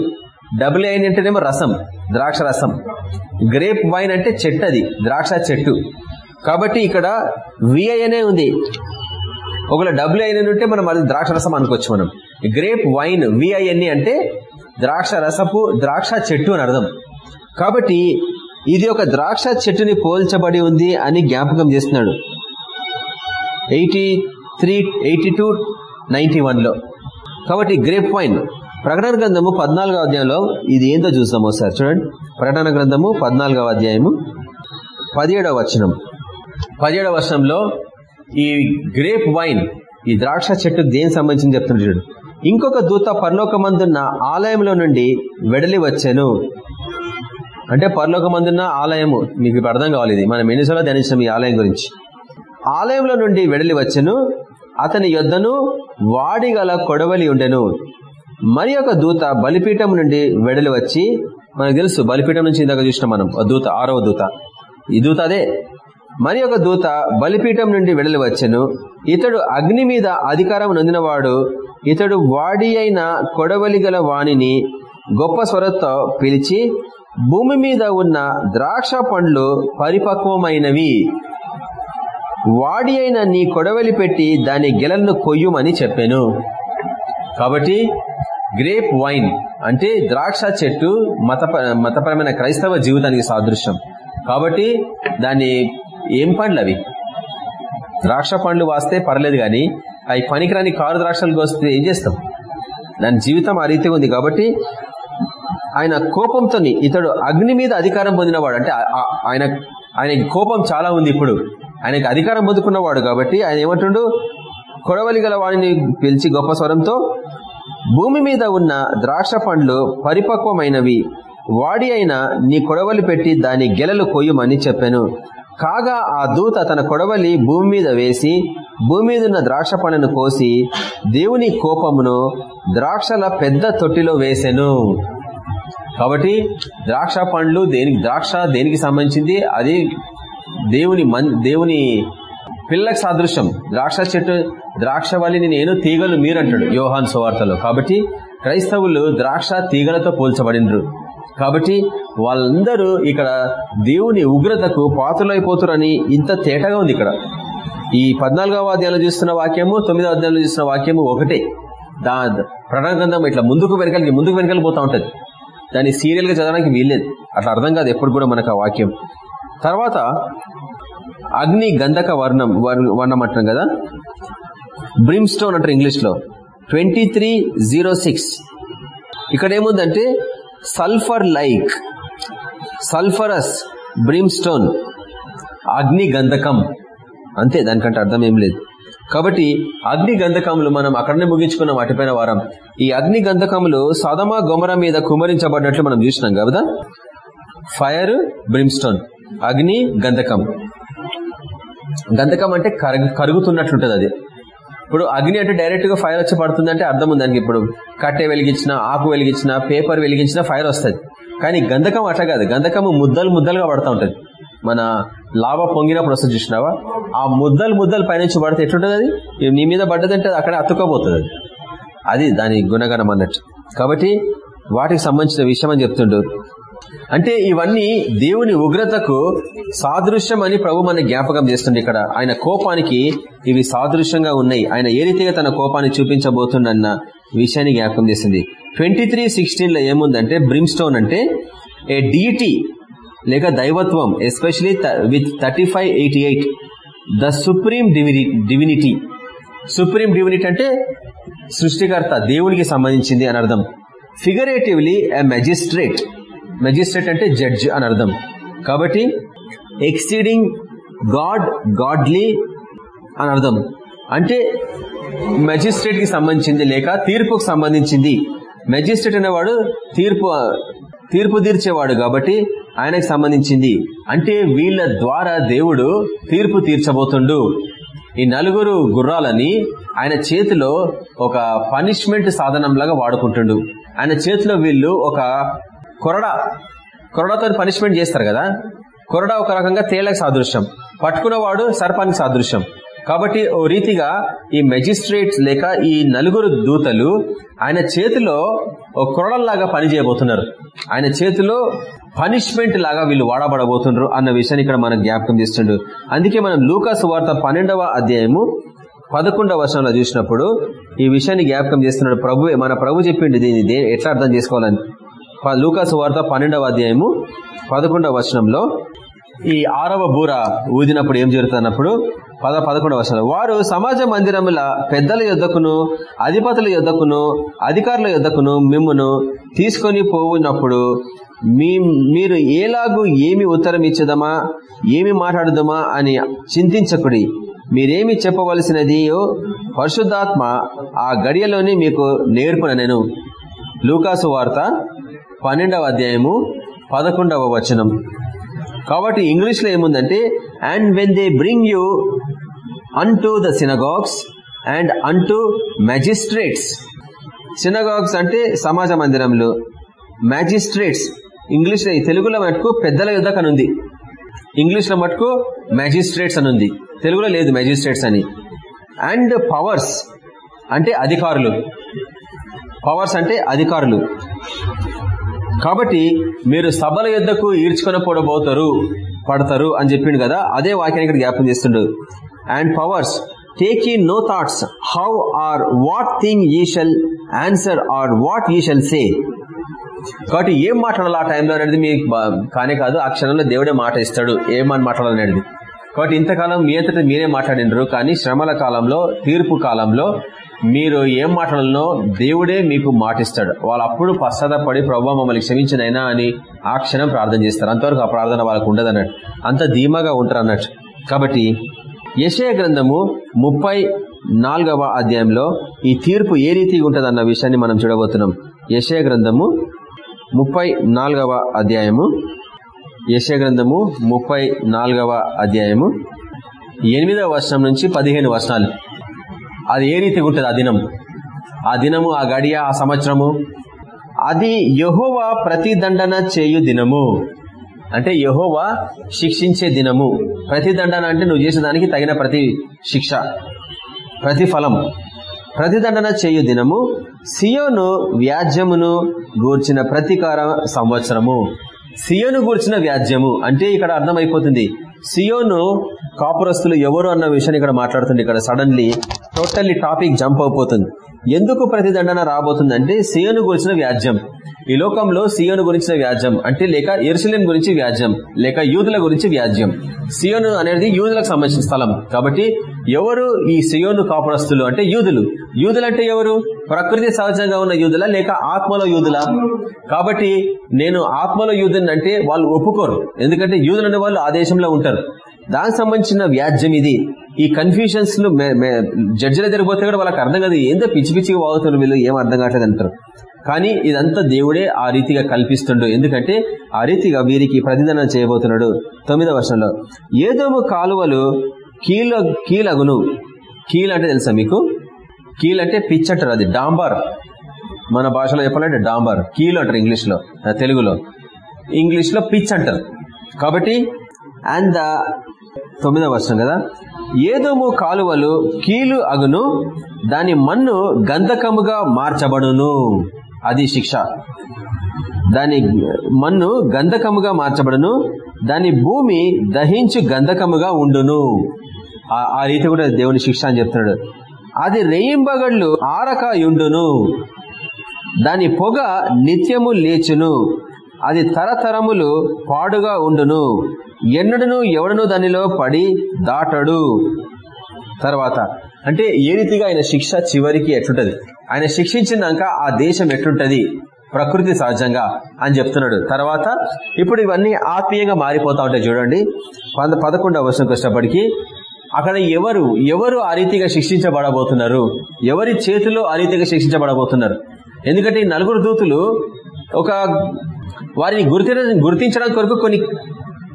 డబ్ల్యూఐఎన్ఈ అంటేనేమో రసం ద్రాక్ష రసం. గ్రేప్ వైన్ అంటే చెట్టు అది ద్రాక్ష చెట్టు. కాబట్టి ఇక్కడ విఐఎన్ఏ ఉంది. ఒకవేళ డబ్ల్యూఐఎన్ఏ ఉంటే మనం అది ద్రాక్ష రసం అనుకోవచ్చు మనం. గ్రేప్ వైన్ విఐఎన్ఈ అంటే ద్రాక్ష రసపు ద్రాక్ష చెట్టు అని అర్థం. కాబట్టి ఇది ఒక ద్రాక్ష చెట్టుని పోల్చబడి ఉంది అని జ్ఞాపకం చేస్తున్నాడు. Eighty three eighty two ninety వన్లో. కాబట్టి గ్రేప్ వైన్. ప్రకటన గ్రంథము పద్నాలుగో అధ్యాయంలో ఇది ఏందో చూస్తాము ఒకసారి చూడండి. ప్రకటన గ్రంథము పద్నాలుగవ అధ్యాయము పదిహేడవ వచనం. పదిహేడవ వచనంలో ఈ గ్రేప్ వైన్ ఈ ద్రాక్ష చెట్టు దేనికి సంబంధించింది చెప్తున్నాడు చూడండి ఇంకొక దూత పరలోకమందున్న ఆలయంలో నుండి వెడలి వచ్చాను. అంటే పరలోకమందున్న ఆలయము మీకు ఇప్పుడు అర్థం కావాలి ఇది. మనం ఎన్నిసార్లు ధ్యానించాం ఈ ఆలయం గురించి. ఆలయంలో నుండి వెడలి వచ్చను. అతని యొద్దను వాడిగల కొడవలి ఉండెను. మరి ఒక దూత బలిపీఠం నుండి వెడలి వచ్చి మనకు తెలుసు బలిపీఠం నుంచి ఇందాక చూసిన మనం దూత ఆరవ దూత. ఈ దూత అదే. మరి ఒక దూత బలిపీఠం నుండి వెడలి వచ్చను. ఇతడు అగ్ని మీద అధికారం నొందినవాడు ఇతడు వాడి అయిన కొడవలి గల వాణిని గొప్ప స్వరతో పిలిచి భూమి మీద ఉన్న ద్రాక్ష పండ్లు పరిపక్వమైనవి. వాడి అయిన నీ కొడవలి పెట్టి దాని గెలలను కొయ్యుమని చెప్పాను. కాబట్టి గ్రేప్ వైన్ అంటే ద్రాక్ష చెట్టు మత మతపరమైన క్రైస్తవ జీవితానికి సాదృశ్యం. కాబట్టి దాన్ని ఏం పండ్లు అవి ద్రాక్ష పండ్లు వాస్తే పర్లేదు కానీ అవి పనికిరాని కారు ద్రాక్షలు కోస్తే ఏం చేస్తాం? దాని జీవితం ఆ రీతిగా ఉంది కాబట్టి ఆయన కోపంతో ఇతడు అగ్ని మీద అధికారం పొందినవాడు. అంటే ఆయన ఆయన కోపం చాలా ఉంది ఇప్పుడు. ఆయనకి అధికారం పొందుకున్నవాడు కాబట్టి ఆయన ఏమంటుండు? కొడవలి గల వాడిని పిలిచి గొప్ప స్వరంతో భూమి మీద ఉన్న ద్రాక్ష పండ్లు పరిపక్వమైనవి. వాడి అయినా నీ కొడవలి పెట్టి దాని గెలలు కొయ్యమని చెప్పాను. కాగా ఆ దూత తన కొడవలి భూమి మీద వేసి భూమి మీద ఉన్న ద్రాక్ష పండును కోసి దేవుని కోపమును ద్రాక్షల పెద్ద తొట్టిలో వేసెను. కాబట్టి ద్రాక్ష పండ్లు దేనికి ద్రాక్ష దేనికి సంబంధించింది? అది దేవుని దేవుని పిల్లకి సాదృశ్యం. ద్రాక్ష చెట్టు ద్రాక్ష వల్లిని నేను తీగలు మీరంటాడు యోహాన్ సువార్తలో. కాబట్టి క్రైస్తవులు ద్రాక్ష తీగలతో పోల్చబడినరు. కాబట్టి వాళ్ళందరూ ఇక్కడ దేవుని ఉగ్రతకు పాత్రలైపోతురని ఇంత తేటగా ఉంది ఇక్కడ. ఈ పద్నాలుగవ అధ్యాయంలో చూస్తున్న వాక్యము తొమ్మిదవ అధ్యాయంలో చూస్తున్న వాక్యము ఒకటే. దా ప్రణగంధం ఇట్లా ముందుకు వెనకాలకి ముందుకు వెనకాల పోతా ఉంటుంది. దాన్ని సీరియల్గా చదవడానికి వీల్లేదు. అట్లా అర్థం కాదు ఎప్పుడు కూడా మనకు ఆ వాక్యం. తర్వాత అగ్ని గంధక వర్ణం వర్ణం అంటాం కదా? బ్రిమ్స్టోన్ అంటారు ఇంగ్లీష్లో ట్వంటీ త్రీ జీరో సిక్స్. ఇక్కడ ఏముందంటే సల్ఫర్ లైక్ సల్ఫరస్ బ్రిమ్స్టోన్ అగ్ని గంధకం అంతే దానికంటే అర్థం ఏం లేదు. కాబట్టి అగ్ని గంధకములు మనం అక్కడనే ముగించుకున్న వాటిపైన వారం. ఈ అగ్ని గంధకములు సదమ గొమర మీద కుమరించబడినట్లు మనం చూసినాం కదా ఫైర్ బ్రిమ్స్టోన్ అగ్ని గంధకం గంధకం అంటే కరుగుతున్నట్లుంటది అది. ఇప్పుడు అగ్ని అంటే డైరెక్ట్గా ఫైర్ వచ్చి పడుతుంది అంటే అర్థం ఉంది దానికి ఇప్పుడు. కట్టె వెలిగించిన ఆకు వెలిగించిన పేపర్ వెలిగించిన ఫైర్ వస్తుంది. కానీ గంధకం అట్లా కాదు. గంధకం ముద్దలు ముద్దలుగా పడుతూ ఉంటుంది. మన లాభ పొంగినప్పుడు వస్తుంది చూసినావా? ఆ ముద్దలు ముద్దలు పైనుంచి పడితే ఎట్లుంటుంది అది? నీ మీద పడ్డదంటే అక్కడ అతుక్కపోతుంది అది. అది దాని గుణగణం అన్నట్టు. కాబట్టి వాటికి సంబంధించిన విషయం అని చెప్తుండు. అంటే ఇవన్నీ దేవుని ఉగ్రతకు సాదృశ్యం అని ప్రభు మన జ్ఞాపకం చేస్తుంది ఇక్కడ. ఆయన కోపానికి ఇవి సాదృశ్యంగా ఉన్నాయి. ఆయన ఏ రీతిగా తన కోపాన్ని చూపించబోతుండన్న విషయాన్ని జ్ఞాపకం చేసింది ట్వంటీ త్రీ సిక్స్టీన్లో ఏముందంటే బ్రిమ్స్టోన్ అంటే ఏ డీటీ లేక దైవత్వం especially with thirty five eighty eight the supreme divinity. Supreme divinity అంటే సృష్టికర్త దేవునికి సంబంధించింది అని అర్థం. ఫిగరేటివ్లీ ఎ మెజిస్ట్రేట్ మెజిస్ట్రేట్ అంటే జడ్జ్ అని అర్థం. కాబట్టి ఎక్సీడింగ్ గాడ్ గాడ్లీ అని అర్థం. అంటే మెజిస్ట్రేట్కి సంబంధించింది లేక తీర్పుకు సంబంధించింది. మెజిస్ట్రేట్ అనేవాడు తీర్పు తీర్పు తీర్చేవాడు కాబట్టి ఆయనకు సంబంధించింది. అంటే వీళ్ళ ద్వారా దేవుడు తీర్పు తీర్చబోతుండు. ఈ నలుగురు గుర్రాలని ఆయన చేతిలో ఒక పనిష్మెంట్ సాధనంలాగా వాడుకుంటుండు. ఆయన చేతిలో వీళ్ళు ఒక కొరడ. కొరడతో పనిష్మెంట్ చేస్తారు కదా? కొరడ ఒక రకంగా తేళ్ళకు సాదృశ్యం. పట్టుకున్నవాడు సర్పానికి సాదృశ్యం. కాబట్టి ఓ రీతిగా ఈ మెజిస్ట్రేట్స్ లేక ఈ నలుగురు దూతలు ఆయన చేతిలో ఓ కొరడల్లాగా పనిచేయబోతున్నారు. ఆయన చేతిలో పనిష్మెంట్ లాగా వీళ్ళు వాడబడబోతుండ్రు అన్న విషయాన్ని ఇక్కడ మనం జ్ఞాపకం చేస్తుండ్రు. అందుకే మనం లూకాసు వార్త పన్నెండవ అధ్యాయము పదకొండవ వర్షంలో చూసినప్పుడు ఈ విషయాన్ని జ్ఞాపకం చేస్తున్నాడు ప్రభు మన ప్రభు చెప్పిండు దీన్ని. ఎట్లా అర్థం చేసుకోవాలని? లూకాసు వార్త పన్నెండవ అధ్యాయము పదకొండవ వర్షంలో ఈ ఆరవ బూర ఊదినప్పుడు ఏం జరుగుతున్నప్పుడు? పద పదకొండవ వర్షంలో వారు సమాజ మందిరముల పెద్దల యుద్ధకును అధిపతుల యుద్ధకును అధికారుల యుద్ధకును మిమ్మును తీసుకొని పోవునప్పుడు మీ మీరు ఏలాగూ ఏమి ఉత్తరం ఇచ్చదమా? ఏమి మాట్లాడదమా? అని చింతించకుడి. మీరేమి చెప్పవలసినది పరిశుద్ధాత్మ ఆ గడియలోనే మీకు నేర్పున నేను. లూకాసు వార్త పన్నెండవ అధ్యాయము పదకొండవ వచనం. కాబట్టి ఇంగ్లీష్లో ఏముందంటే and when they bring you unto the synagogues and unto magistrates synagogues అంటే సమాజ మందిరంలో. మ్యాజిస్ట్రేట్స్ ఇంగ్లీష్ తెలుగులో మటుకు పెద్దల యుద్ధకు అనుంది ఇంగ్లీష్లో మటుకు మ్యాజిస్ట్రేట్స్ అని ఉంది. తెలుగులో లేదు మ్యాజిస్ట్రేట్స్ అని. అండ్ పవర్స్ అంటే అధికారులు. పవర్స్ అంటే అధికారులు. కాబట్టి మీరు సభల యుద్ధకు ఈడ్చుకొని పోడబోతారు పడతారు అని చెప్పిండు కదా అదే వాక్యాన్ని ఇక్కడ జ్ఞాపం చేస్తుండు. And powers take in no thoughts how or what thing ye shall answer or what ye shall say కాబట్టి ఏం మాట్లాడాలి ఆ టైంలో అనేది మీకు కానే కాదు ఆ క్షణంలో దేవుడే మాట ఇస్తాడు ఏమని మాట్లాడాలనేది కాబట్టి ఇంతకాలం మీ అంతటా మీరే మాట్లాడినరు కానీ శ్రమల కాలంలో తీర్పు కాలంలో మీరు ఏం మాట్లాడాలనో దేవుడే మీకు మాటిస్తాడు. వాళ్ళు అప్పుడు పశ్చాత్తపడి ప్రభావ మమ్మల్ని క్షమించినైనా అని ఆ క్షణం ప్రార్థన చేస్తారు. అంతవరకు ఆ ప్రార్థన వాళ్ళకు ఉండదు అన్నట్టు. అంత ధీమాగా ఉంటారు అన్నట్టు. కాబట్టి యశయ గ్రంథము ముప్పై నాలుగవ అధ్యాయంలో ఈ తీర్పు ఏ రీతిగా ఉంటుంది అన్న విషయాన్ని మనం చూడబోతున్నాం. యశయ గ్రంథము ముప్పై నాలుగవ అధ్యాయము. యశయ గ్రంథము ముప్పై నాలుగవ అధ్యాయము. ఎనిమిదవ వర్షం నుంచి పదిహేను వర్షాలు అది ఏ రీతిగా ఉంటుంది ఆ దినం ఆ దినము ఆ గడియ ఆ సంవత్సరము? అది యహోవా ప్రతిదండన చేయు దినము. అంటే యహోవా శిక్షించే దినము. ప్రతిదండన అంటే నువ్వు చేసిన దానికి తగిన ప్రతి శిక్ష ప్రతిఫలం ప్రతిదండన చేయు దినము సియోను వ్యాజ్యమును గూర్చిన ప్రతీకార సంవత్సరము. సియోను గూర్చిన వ్యాజ్యము. అంటే ఇక్కడ అర్థమైపోతుంది. సియోను కాపురస్తులు ఎవరు అన్న విషయాన్ని ఇక్కడ మాట్లాడుతుంది. ఇక్కడ సడన్లీ టోటల్లీ టాపిక్ జంప్ అయిపోతుంది. ఎందుకు ప్రతిదండన రాబోతుందంటే సియోను గురించిన వ్యాజ్యం. ఈ లోకంలో సియోను గురించిన వ్యాజ్యం. అంటే లేక ఎరుసలేం గురించి వ్యాజ్యం. లేక యూదుల గురించి వ్యాజ్యం. సియోను అనేది యూదులకు సంబంధించిన స్థలం. కాబట్టి ఎవరు ఈ సియోను కాపురస్తులు అంటే యూదులు? యూదులంటే ఎవరు? ప్రకృతి సహజంగా ఉన్న యూదుల లేక ఆత్మలో యూదుల? కాబట్టి నేను ఆత్మలో యూదుని అంటే వాళ్ళు ఒప్పుకోరు. ఎందుకంటే యూదులు వాళ్ళు ఆ దేశంలో ఉంటారు. దానికి సంబంధించిన వ్యాజ్యం ఇది. ఈ కన్ఫ్యూషన్స్లు జడ్జిల జరిగిపోతే కూడా వాళ్ళకి అర్థం కాదు. ఏందో పిచ్చి పిచ్చిగా వాగుతున్నారు వీళ్ళు ఏం అర్థం కావట్లేదు అంటారు. కానీ ఇదంతా దేవుడే ఆ రీతిగా కల్పిస్తుండు. ఎందుకంటే ఆ రీతిగా వీరికి ప్రతిదనం చేయబోతున్నాడు తొమ్మిదవ వర్షంలో ఏదోము కాలువలు కీలు కీలగును. కీల్ అంటే తెలుసా మీకు? కీల్ అంటే పిచ్ అంటారు అది డాంబర్. మన భాషలో చెప్పాలంటే డాంబర్. కీలు అంటారు ఇంగ్లీష్లో తెలుగులో. ఇంగ్లీష్లో పిచ్ అంటారు. కాబట్టి అండ్ ద తొమ్మిదవ వర్షం కదా? ఏదోము కాలువలు కీలు అగును దాని మన్ను గంధకముగా మార్చబడును. అది శిక్ష. దాని మన్ను గంధకముగా మార్చబడును దాని భూమి దహించు గంధకముగా ఉండును. ఆ రీతి కూడా దేవుని శిక్ష అని చెప్తున్నాడు. అది రేయింబగళ్ళు ఆరక దాని పొగ నిత్యము లేచును. అది తరతరములు పాడుగా ఉండును. ఎన్నడను ఎవడను దానిలో పడి దాటడు. తర్వాత అంటే ఏ రీతిగా ఆయన శిక్ష చివరికి ఎట్లుంటది? ఆయన శిక్షించినాక ఆ దేశం ఎట్లుంటది? ప్రకృతి సహజంగా అని చెప్తున్నాడు. తర్వాత ఇప్పుడు ఇవన్నీ ఆత్మీయంగా మారిపోతా ఉంటాయి చూడండి. పదకొండవ వర్షంకి కష్టపడికి అక్కడ ఎవరు ఎవరు ఆ రీతిగా శిక్షించబడబోతున్నారు? ఎవరి చేతిలో ఆ రీతిగా శిక్షించబడబోతున్నారు? ఎందుకంటే ఈ నలుగురు దూతులు ఒక వారిని గుర్తి గుర్తించడం కొరకు కొన్ని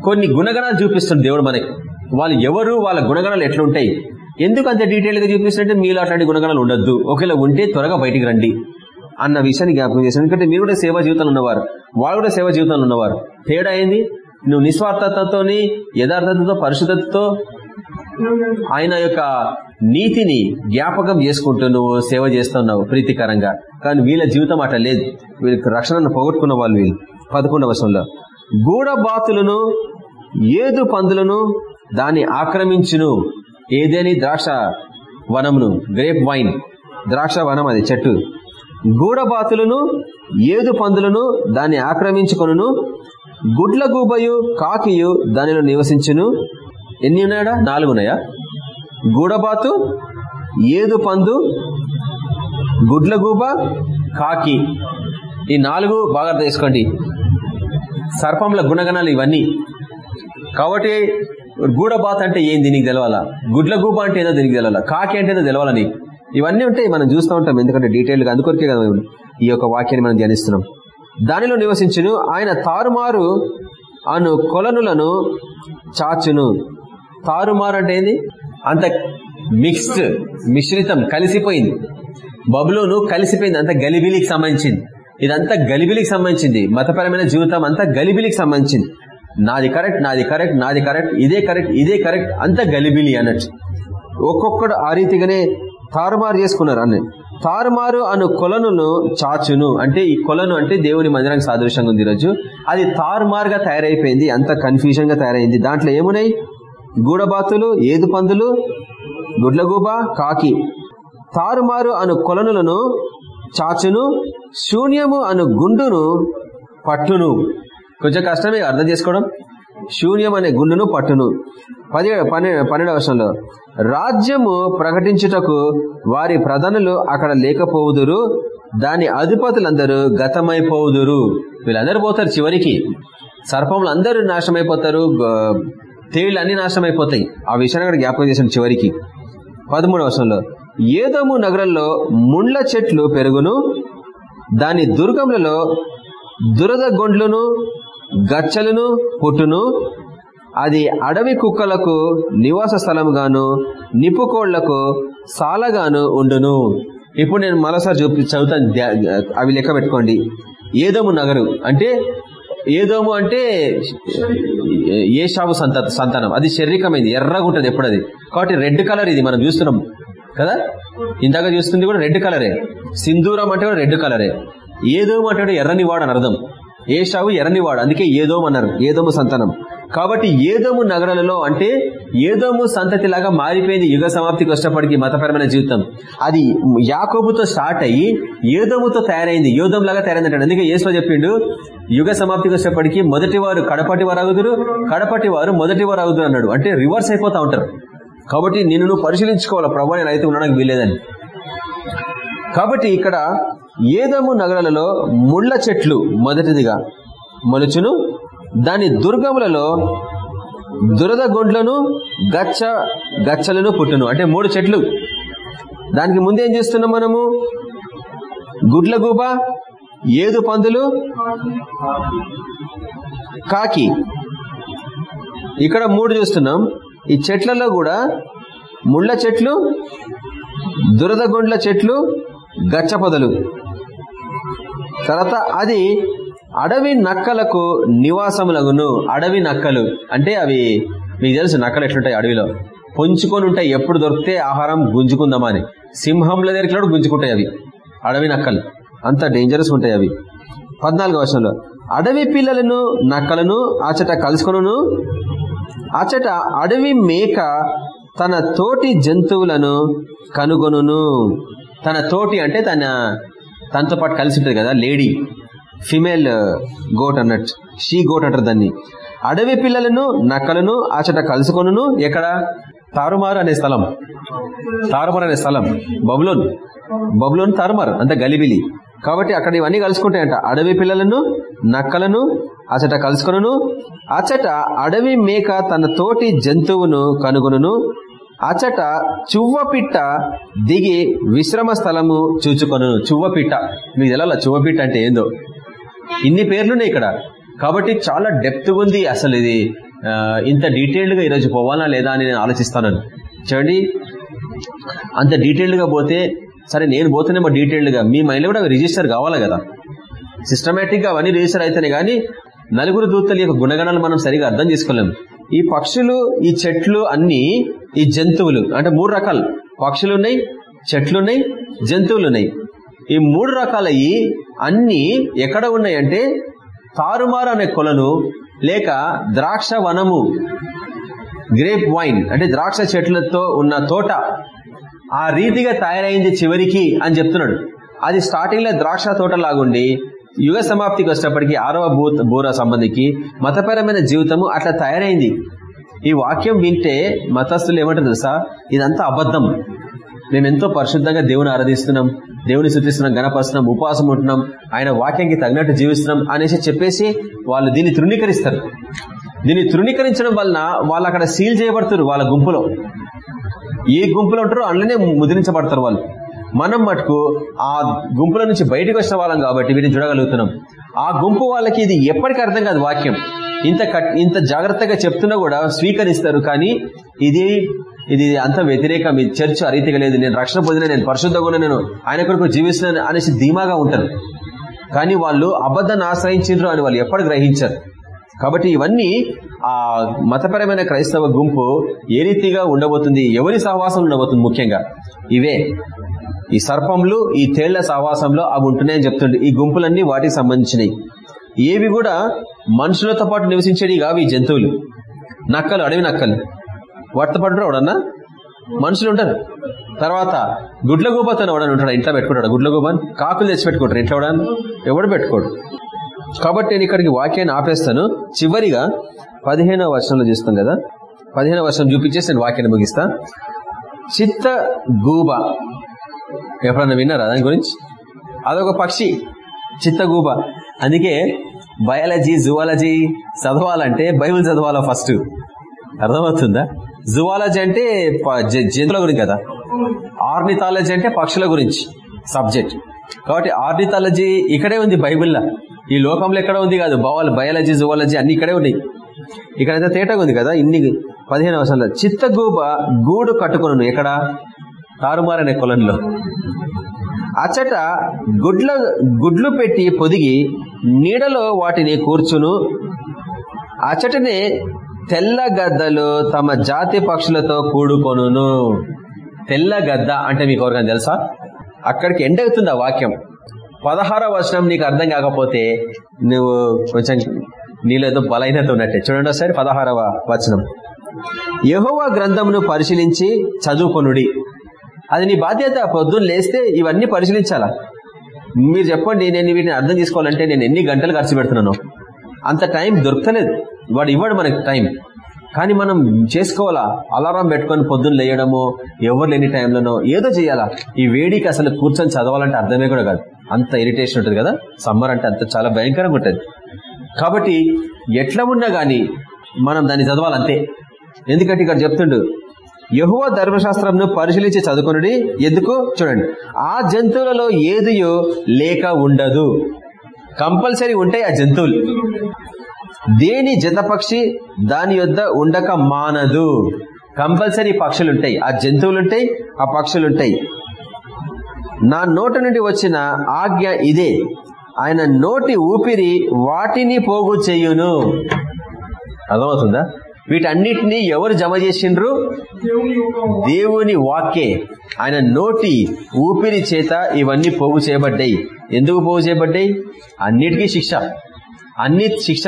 కొన్ని గుణగణాలు చూపిస్తుంది దేవుడు మనకి. వాళ్ళు ఎవరు వాళ్ళ గుణగణాలు ఎట్లుంటాయి? ఎందుకు అంత డీటెయిల్గా చూపిస్తుంటే మీలో అట్లాంటి గుణగణాలు ఉండొద్దు. ఒకవేళ ఉంటే త్వరగా బయటికి రండి అన్న విషయాన్ని జ్ఞాపకం చేశాను ఎందుకంటే మీరు కూడా సేవా జీవితంలో ఉన్నవారు. వాళ్ళు కూడా సేవా జీవితంలో ఉన్నవారు. తేడా అయింది నువ్వు నిస్వార్థతతోని యథార్థతతో పరిశుద్ధతతో ఆయన యొక్క నీతిని జ్ఞాపకం చేసుకుంటూ నువ్వు సేవ చేస్తున్నావు ప్రీతికరంగా. కానీ వీళ్ళ జీవితం అట్లా లేదు. వీళ్ళకి రక్షణను పోగొట్టుకున్న వాళ్ళు వీళ్ళు. పదకొండవ వర్షంలో గూఢబాతులను ఏదు పందులను దాన్ని ఆక్రమించును. ఏదేని? ద్రాక్ష వనమును. Grape vine. ద్రాక్ష వనం అది చెట్టు. గూఢబాతులను ఏదు పందులను దాన్ని ఆక్రమించుకొను గుడ్ల గూబయు కాకియు దానిలో నివసించును. ఎన్ని ఉన్నాయా నాలుగు ఉన్నాయా? గూడబాతు ఏదు పందు గుడ్లగూబ కాకి. ఈ నాలుగు బాగా తీసుకోండి సర్పంల గుణగణాలు ఇవన్నీ. కాబట్టి గూడబాత్ అంటే ఏం దీనికి తెలవాలా? గుడ్లగూబ అంటే ఏదో దీనికి తెలవాలా? కాకి అంటే ఏదో తెలవాలని. ఇవన్నీ ఉంటాయి మనం చూస్తూ ఉంటాం ఎందుకంటే డీటెయిల్గా అందుకొరికే కదా ఈ యొక్క వాక్యాన్ని మనం ధ్యానిస్తున్నాం. దానిలో నివసించును ఆయన తారుమారు అను కొలనులను చాచును. తారుమారు అంటే ఏంది? అంత మిక్స్డ్ మిశ్రితం కలిసిపోయింది. బబులోను కలిసిపోయింది అంత గలిబిలికి సంబంధించింది. ఇదంతా గలిబిలికి సంబంధించింది. మతపరమైన జీవితం అంతా గలిబిలికి సంబంధించింది. నాది కరెక్ట్ నాది కరెక్ట్ నాది కరెక్ట్ ఇదే కరెక్ట్ ఇదే కరెక్ట్ అంత గలిబిలి అన్నట్టు. ఒక్కొక్కడు ఆ రీతిగానే తారుమారు చేసుకున్నారు అన్న. తారుమారు అను కొలను చాచును. అంటే ఈ కొలను అంటే దేవుని మందిరానికి సాదృశ్యంగా ఉంది ఈరోజు. అది తారుమారుగా తయారైపోయింది. అంత కన్ఫ్యూజన్గా తయారైంది. దాంట్లో ఏమున్నాయి? గూడబాతులు ఏదు పందులు గుడ్లగూబ కాకి. తారుమారు అను కొలనులను చాచును శూన్యము అను గుండును పట్టును. కొంచెం కష్టమే అర్థం చేసుకోవడం. శూన్యం అనే గుండును పట్టును. పది పన్నెండు వర్షంలో. రాజ్యము ప్రకటించుటకు వారి ప్రధానులు అక్కడ లేకపోవుదురు. దాని అధిపతులందరూ గతమైపోవుదురు. వీళ్ళందరూ పోతారు చివరికి. సర్పములు అందరూ నాశనమైపోతారు తేళ్ళు అన్ని నాశనం అయిపోతాయి ఆ విషయాన్ని కూడా జ్ఞాపకం చేసిన చివరికి. పదమూడు వర్షంలో ఏదోము నగరంలో ముండ్ల చెట్లు పెరుగును దాని దుర్గములలో దురద గొండ్లను గచ్చలను పుట్టును అది అడవి కుక్కలకు నివాస స్థలముగాను నిప్పుకోళ్ళకు సాలగాను ఉండును. ఇప్పుడు నేను మరోసారి చూపి చదువుతాను అవి లెక్క పెట్టుకోండి. ఏదోము నగరు అంటే ఏదోము అంటే ఏ సంత సంతానం. అది శారీరకమైంది. ఎర్రగా ఉంటుంది ఎప్పుడు అది కాబట్టి రెడ్ కలర్ ఇది మనం చూస్తున్నాం. కదా? ఇందాక చూస్తుంది కూడా రెడ్ కలరే. సింధూరం అంటే కూడా రెడ్ కలరే. ఏదోము అంటే ఎర్రని వాడు అని అర్థం. ఏషావు ఎర్రని వాడు. అందుకే ఏదోము అన్నారు. ఏదోము సంతానం. కాబట్టి ఏదోము నగరాలలో అంటే ఏదోము సంతతి లాగా మారిపోయింది యుగ సమాప్తికి వచ్చేప్పటికి మతపరమైన జీవితం. అది యాకోబుతో స్టార్ట్ అయ్యి ఏదోముతో తయారైంది. యోధం లాగా తయారైంది అంటే అందుకే ఏసులో చెప్పిండు యుగ సమాప్తికి వచ్చినప్పటికీ మొదటి వారు కడపటి వారు అగుదురు కడపటి వారు మొదటి వారు అగుదురు అన్నాడు. అంటే రివర్స్ అయిపోతా ఉంటారు. కాబట్టి నిన్ను నువ్వు పరిశీలించుకోవాలి? ప్రభావ నేను అయితే ఉండడానికి వీల్లేదని. కాబట్టి ఇక్కడ ఏదము నగరాలలో ముళ్ళ చెట్లు మొదటిదిగా మలుచును దాని దుర్గములలో దురద గుండ్లను గచ్చ గచ్చలను పుట్టును. అంటే మూడు చెట్లు. దానికి ముందేం చేస్తున్నాం మనము? గుడ్లగూబ ఏదు పందులు కాకి. ఇక్కడ మూడు చూస్తున్నాం. ఈ చెట్లలో కూడా ముళ్ళ చెట్లు దురద గుండ్ల చెట్లు గచ్చపొదలు తర్వాత అది అడవి నక్కలకు నివాసములగును. అడవి నక్కలు అంటే అవి మీకు తెలుసు నక్కలు ఎట్లుంటాయి అడవిలో? పొంచుకొని ఉంటాయి ఎప్పుడు దొరికితే ఆహారం గుంజుకుందామని. సింహంల దగ్గరికి కూడా గుంజుకుంటాయి అవి. అడవి నక్కలు. అంత డేంజరస్ ఉంటాయి అవి. పద్నాలుగో వర్షంలో అడవి పిల్లలను నక్కలను ఆచట కలుసుకును ఆచట అడవి మేక తన తోటి జంతువులను కనుగొనును. తన తోటి అంటే తన తనతో పాటు కలిసి ఉంటుంది కదా లేడీ. ఫిమేల్ గోట్ uh, అన్నట్టు. షీ గోట్ అంటారు దాన్ని. అడవి పిల్లలను నక్కలను అచట కలుసుకొను ఎక్కడ? తారుమారు అనే స్థలం. తారుమారు అనే స్థలం. బబులోన్. బబులోన్ తారుమారు అంత గలిబిలి. కాబట్టి అక్కడ ఇవన్నీ కలుసుకుంటాయంట. అడవి పిల్లలను నక్కలను అచట కలుసుకొను అచట అడవి మేక తన తోటి జంతువును కనుగొను అచట చువ్వపిట్ట దిగి విశ్రమ స్థలము చూచుకొను చువ్వపిట్ట. మీకు తెలాల చువ్వపిట్ట అంటే ఏందో? ఇన్ని పేర్లున్నాయి ఇక్కడ. కాబట్టి చాలా డెప్త్ ఉంది అసలు ఇది. ఇంత డీటెయిల్డ్గా ఈరోజు పోవాలా లేదా అని నేను ఆలోచిస్తాను. చూడండి. అంత డీటెయిల్డ్గా పోతే సరే నేను పోతేనేమో డీటెయిల్డ్గా. మీ మైండ్ కూడా రిజిస్టర్ కావాలి కదా. సిస్టమేటిక్గా అవన్నీ రిజిస్టర్ అయితేనే కానీ నలుగురు దూతల యొక్క గుణగణాలు మనం సరిగా అర్థం చేసుకోలేం ఈ పక్షులు ఈ చెట్లు అన్ని ఈ జంతువులు అంటే మూడు రకాలు. పక్షులున్నాయి చెట్లున్నాయి జంతువులున్నాయి ఈ మూడు రకాలయ్యి అన్ని ఎక్కడ ఉన్నాయంటే తారుమారు అనే కొలను లేక ద్రాక్ష వనము గ్రేప్ వైన్ అంటే ద్రాక్ష చెట్లతో ఉన్న తోట ఆ రీతిగా తయారైంది చివరికి అని చెప్తున్నాడు. అది స్టార్టింగ్లో ద్రాక్ష తోట లాగుండి యుగ సమాప్తికి వచ్చేటప్పటికి ఆరవ భూ బూర సంబంధికి మతపరమైన జీవితము అట్లా తయారైంది. ఈ వాక్యం వింటే మతస్థులు ఏమంటారు తెలుసా? ఇదంతా అబద్ధం. మేము ఎంతో పరిశుద్ధంగా దేవుని ఆరాధిస్తున్నాం దేవుని శుద్ధిస్తున్నాం గణపరుస్తున్నాం ఉపవాసం ఉంటున్నాం ఆయన వాక్యానికి తగినట్టు జీవిస్తున్నాం అనేసి చెప్పేసి వాళ్ళు దీన్ని తృణీకరిస్తారు. దీన్ని తృణీకరించడం వలన వాళ్ళు అక్కడ సీల్ చేయబడతారు వాళ్ళ గుంపులో. ఏ గుంపులో ఉంటారో అందులోనే ముద్రించబడతారు వాళ్ళు. మనం మటుకు ఆ గుంపుల నుంచి బయటకు వచ్చిన వాళ్ళం కాబట్టి వీటిని చూడగలుగుతున్నాం. ఆ గుంపు వాళ్ళకి ఇది ఎప్పటికీ అర్థం కాదు వాక్యం. ఇంత కట్- ఇంత జాగ్రత్తగా చెప్తున్నా కూడా స్వీకరిస్తారు కానీ ఇది ఇది అంత వ్యతిరేకం. ఇది చర్చ్ ఆ రీతిగా లేదు. నేను రక్షణ పొందిన నేను పరిశుద్ధంగా నేను ఆయన కొరకు జీవిస్తున్నాను అనేసి ధీమాగా ఉంటారు. కానీ వాళ్ళు అబద్ధాన్ని ఆశ్రయించారు అని వాళ్ళు ఎప్పుడు గ్రహించారు. కాబట్టి ఇవన్నీ ఆ మతపరమైన క్రైస్తవ గుంపు ఏ రీతిగా ఉండబోతుంది ఎవరి సహవాసం ఉండబోతుంది ముఖ్యంగా? ఇవే. ఈ సర్పంలు ఈ తేళ్ళ సహవాసంలో అవి ఉంటున్నాయని చెప్తుండే ఈ గుంపులన్నీ వాటికి సంబంధించినవి ఏవి కూడా మనుషులతో పాటు నివసించేవి కావు ఈ జంతువులు. నక్కలు అడవి నక్కలు. వాటితో పాటు ఎవడన్నా మనుషులు ఉంటారు. తర్వాత గుడ్ల గూపతో ఎవడని ఉంటాడు ఇంట్లో పెట్టుకుంటాడు. గుడ్ల గూపని కాకులు తెచ్చి పెట్టుకుంటారు. ఇంట్లో ఎవడని ఎవడు పెట్టుకోడు. కాబట్టి నేను ఇక్కడికి వాక్యాన్ని ఆపేస్తాను. చివరిగా పదిహేనవ వర్షంలో చూస్తాం కదా? పదిహేనవ వర్షం చూపించేసి నేను వాక్యాన్ని ముగిస్తా. చిత్త గూబ. ఎప్పుడన్నా విన్నారా దాని గురించి? అదొక పక్షి చిత్తగూబ అందుకే బయాలజీ జువాలజీ చదవాలంటే బైబిల్ చదవాలా ఫస్ట్? అర్థమవుతుందా? జువాలజీ అంటే ప- జంతువుల గురించి కదా? ఆర్నిథాలజీ అంటే పక్షుల గురించి సబ్జెక్ట్. కాబట్టి ఆర్నిథాలజీ ఇక్కడే ఉంది బైబిల్లో ఈ లోకంలో ఎక్కడ ఉంది కాదు బవాల్ బయాలజీ జువాలజీ అన్ని ఇక్కడే ఉన్నాయి. ఇక్కడైతే తేటగా ఉంది కదా ఇన్ని పదిహేను అవసరాలు. చిత్తగూబ గూడు కట్టుకును ఎక్కడ? తారుమారనే కొలంలో అచ్చట గుడ్ల గుడ్లు పెట్టి పొదిగి నీడలో వాటిని కూర్చును. అచ్చటనే తెల్ల గద్దలు తమ జాతి పక్షులతో కూడుకొనును. తెల్ల గద్ద అంటే మీకు ఎవరికైనా తెలుసా? అక్కడికి ఎండ్ అవుతుంది ఆ వాక్యం. పదహార వచనం నీకు అర్థం కాకపోతే నువ్వు కొంచెం నీలో ఏదో బలహీనత ఉన్నట్టే. చూడండి ఒకసారి పదహారవ వచనం. యహోవా గ్రంథమును పరిశీలించి చదువుకొనుడి. అది నీ బాధ్యత. పొద్దున్న లేస్తే ఇవన్నీ పరిశీలించాలా? మీరు చెప్పండి నేను వీటిని అర్థం చేసుకోవాలంటే నేను ఎన్ని గంటలు ఖర్చు పెడుతున్నాను. అంత టైం దొరకలేదు. వాడు ఇవ్వడు మనకి టైం. కానీ మనం చేసుకోవాలా? అలారం పెట్టుకొని పొద్దున్న లేయడమో ఎవరు లేని టైంలోనో ఏదో చేయాలా? ఈ వేడికి అసలు కూర్చొని చదవాలంటే అర్థమే కూడా కాదు. అంత ఇరిటేషన్ ఉంటుంది కదా? సమ్మర్ అంటే అంత చాలా భయంకరంగా ఉంటుంది. కాబట్టి ఎట్లా ఉన్నా గానీ మనం దాన్ని చదవాలంతే. ఎందుకంటే ఇక్కడ చెప్తుండు యహువ ధర్మశాస్త్రంను పరిశీలించి చదువుకునుడి. ఎందుకు? చూడండి. ఆ జంతువులలో ఏదియో లేక ఉండదు. కంపల్సరీ ఉంటాయి ఆ జంతువులు. దేని జతపక్షి దాని యొద్ద ఉండక మానదు. కంపల్సరీ పక్షులు ఉంటాయి ఆ జంతువులుంటాయి ఆ పక్షులుంటాయి. నా నోట నుండి వచ్చిన ఆజ్ఞ ఇదే. ఆయన నోటి ఊపిరి వాటిని పోగు చెయ్యును అర్థమవుతుందా? వీటన్నిటినీ ఎవరు జమ చేసిండ్రు? దేవుని వాక్యే ఆయన నోటి ఊపిరి చేత ఇవన్నీ పోగు చేయబడ్డాయి. ఎందుకు పోగు చేయబడ్డాయి? అన్నిటికీ శిక్ష. అన్ని శిక్ష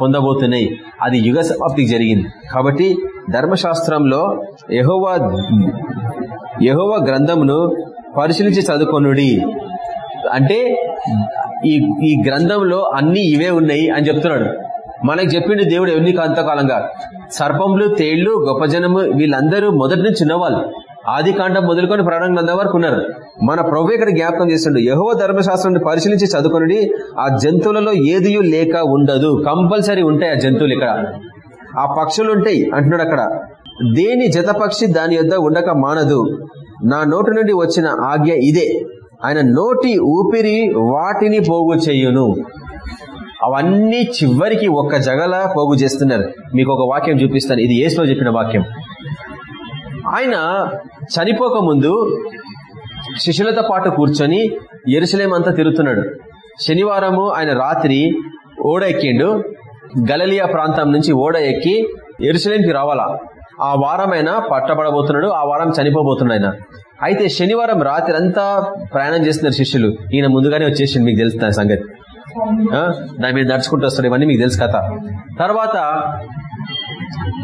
పొందబోతున్నాయి. అది యుగ సమాప్తికి జరిగింది. కాబట్టి ధర్మశాస్త్రంలో యహోవా యహోవ గ్రంథమును పరిశీలించి చదువుకొనుడి. అంటే ఈ ఈ గ్రంథంలో అన్ని ఇవే ఉన్నాయి అని చెప్తున్నాడు. మనకు చెప్పిండు దేవుడు ఎన్ని అంతకాలంగా సర్పంలు తేళ్ళు గొప్ప జనము వీళ్ళందరూ మొదటి నుంచి ఉన్నవాళ్ళు. ఆది కాండం మొదలుకొని ప్రాణం గ్రంథం వరకు ఉన్నారు. మన ప్రభు ఇక్కడ జ్ఞాపకం చేసిండు. యహోవ ధర్మశాస్త్రాన్ని పరిశీలించి చదువుకుని ఆ జంతువులలో ఏది లేక ఉండదు. కంపల్సరీ ఉంటాయి ఆ జంతువులు ఇక్కడ. ఆ పక్షులు ఉంటాయి అంటున్నాడు అక్కడ. దేని జతపక్షి దాని యొద్ద ఉండక మానదు. నా నోటి నుండి వచ్చిన ఆజ్ఞ ఇదే. ఆయన నోటి ఊపిరి వాటిని పోగు చెయ్యును అవన్నీ చివరికి ఒక్క జగల పోగు చేస్తున్నారు. మీకు ఒక వాక్యం చూపిస్తాను. ఇది ఏసులో చెప్పిన వాక్యం. ఆయన చనిపోక ముందు శిష్యులతో పాటు కూర్చొని ఎరుసలేమంతా తిరుగుతున్నాడు. శనివారము ఆయన రాత్రి ఓడ ఎక్కిండు. గలలియా ప్రాంతం నుంచి ఓడ ఎక్కి ఎరుసలేంకి రావాలా. ఆ వారం ఆయన పట్టబడబోతున్నాడు ఆ వారం చనిపోబోతున్నాడు ఆయన. అయితే శనివారం రాత్రి అంతా ప్రయాణం చేస్తున్నారు శిష్యులు. ఈయన ముందుగానే వచ్చేసిండు మీకు తెలుస్తున్న సంగతి. దాని మీద నడుచుకుంటూ వస్తాడు ఇవన్నీ మీకు తెలుసు కథ. తర్వాత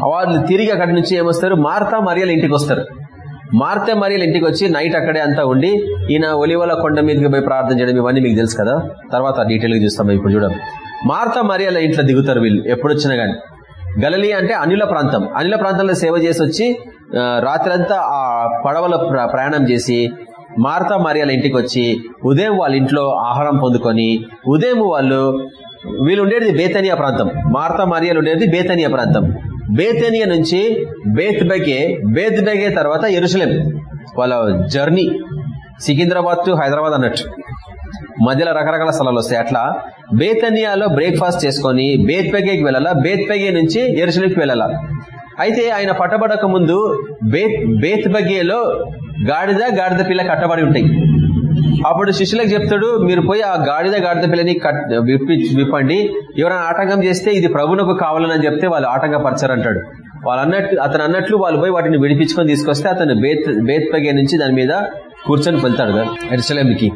వాళ్ళు తిరిగి అక్కడి నుంచి ఏమొస్తారు? మార్తా మరియలు ఇంటికి వస్తారు. మార్తే మరియలు ఇంటికి వచ్చి నైట్ అక్కడే అంతా ఉండి ఈయన ఒలివల కొండ మీదకి పోయి ప్రార్థన చేయడం ఇవన్నీ మీకు తెలుసు కదా? తర్వాత డీటెయిల్గా చూస్తాం ఇప్పుడు చూడం. మార్త మరియల ఇంట్లో దిగుతారు వీళ్ళు ఎప్పుడు వచ్చినా గానీ. గలలి అంటే అనిల ప్రాంతం. అనిల ప్రాంతంలో సేవ చేసి వచ్చి రాత్రంతా ఆ పడవల ప్రయాణం చేసి మార్తా మరియల ఇంటికి వచ్చి ఉదయం వాళ్ళ ఇంట్లో ఆహారం పొందుకొని ఉదయం వాళ్ళు వీళ్ళు ఉండేది బేతనియా ప్రాంతం. మార్తా మరియలు ఉండేది బేతనియా ప్రాంతం. బేతనియా నుంచి బేత్ బగే బేత్ బగే తర్వాత ఎరుసలేం. వాళ్ళ జర్నీ సికింద్రాబాద్ టు హైదరాబాద్ అన్నట్టు. మధ్యలో రకరకాల స్థలాలు వస్తాయి. అట్లా బేతనియాలో బ్రేక్ఫాస్ట్ చేసుకొని బేత్ పెగేకి వెళ్ళాలా? బేత్ పెగే నుంచి ఎరుసలేంకి వెళ్ళాలా? అయితే ఆయన పట్టబడక ముందు బేత్ బేత్ బగేలో గాడిద గాడిద పిల్ల కట్టబడి ఉంటాయి. అప్పుడు శిష్యులకు చెప్తాడు మీరు పోయి ఆ గాడిద గాడిద పిల్లని కట్ విప్పి విప్పండి. ఎవరైనా ఆటంకం చేస్తే ఇది ప్రభునకు కావాలని చెప్తే వాళ్ళు ఆటంకపరచారంటాడు. వాళ్ళు అన్నట్టు అతను అన్నట్లు వాళ్ళు పోయి వాటిని విడిపించుకొని తీసుకొస్తే అతను బేత్ బేత్పగే నుంచి దాని మీద కూర్చొని వెళ్తాడు కదా ఎరుసలేంకి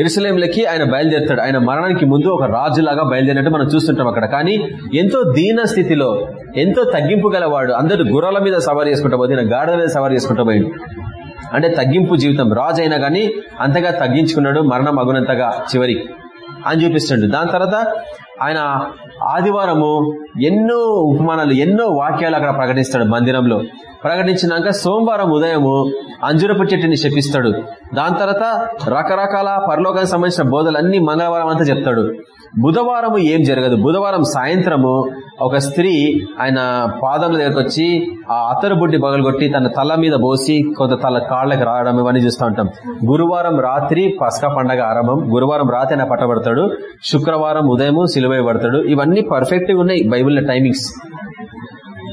ఎరుసలేంలకి ఆయన బయలుదేరుతాడు. ఆయన మరణానికి ముందు ఒక రాజులాగా బయలుదేరినట్టు మనం చూస్తుంటాం అక్కడ. కానీ ఎంతో దీన స్థితిలో ఎంతో తగ్గింపు గలవాడు అందరు గుర్రాల మీద సవారీ చేసుకుంటా పోతే గాడిద మీద సవారీ చేసుకుంటా పోయిండు. అంటే తగ్గింపు జీవితం. రాజు అయినా కానీ అంతగా తగ్గించుకున్నాడు మరణం అగునంతగా చివరికి అని చూపిస్తుండు. దాని తర్వాత ఆయన ఆదివారము ఎన్నో ఉపమానాలు ఎన్నో వాక్యాలు అక్కడ ప్రకటిస్తాడు మందిరంలో. ప్రకటించినాక సోమవారం ఉదయము అంజురపు చెట్టుని శపిస్తాడు. దాని తర్వాత రకరకాల పరలోకానికి సంబంధించిన బోధలన్నీ మంగళవారం అంతా చెప్తాడు. బుధవారము ఏం జరగదు. బుధవారం సాయంత్రము ఒక స్త్రీ ఆయన పాదముల దగ్గరకు వచ్చి ఆ అత్తరు బుడ్డి పగలగొట్టి తన తల మీద పోసి కొంత తల కాళ్ళకి రావడం ఇవన్నీ చూస్తూ ఉంటాం. గురువారం రాత్రి పసక పండగ ఆరంభం. గురువారం రాత్రి ఆయన పట్టబడతాడు. శుక్రవారం ఉదయము సిలువేయబడతాడు ఇవన్నీ పర్ఫెక్ట్గా ఉన్నాయి బైబిల్ టైమింగ్స్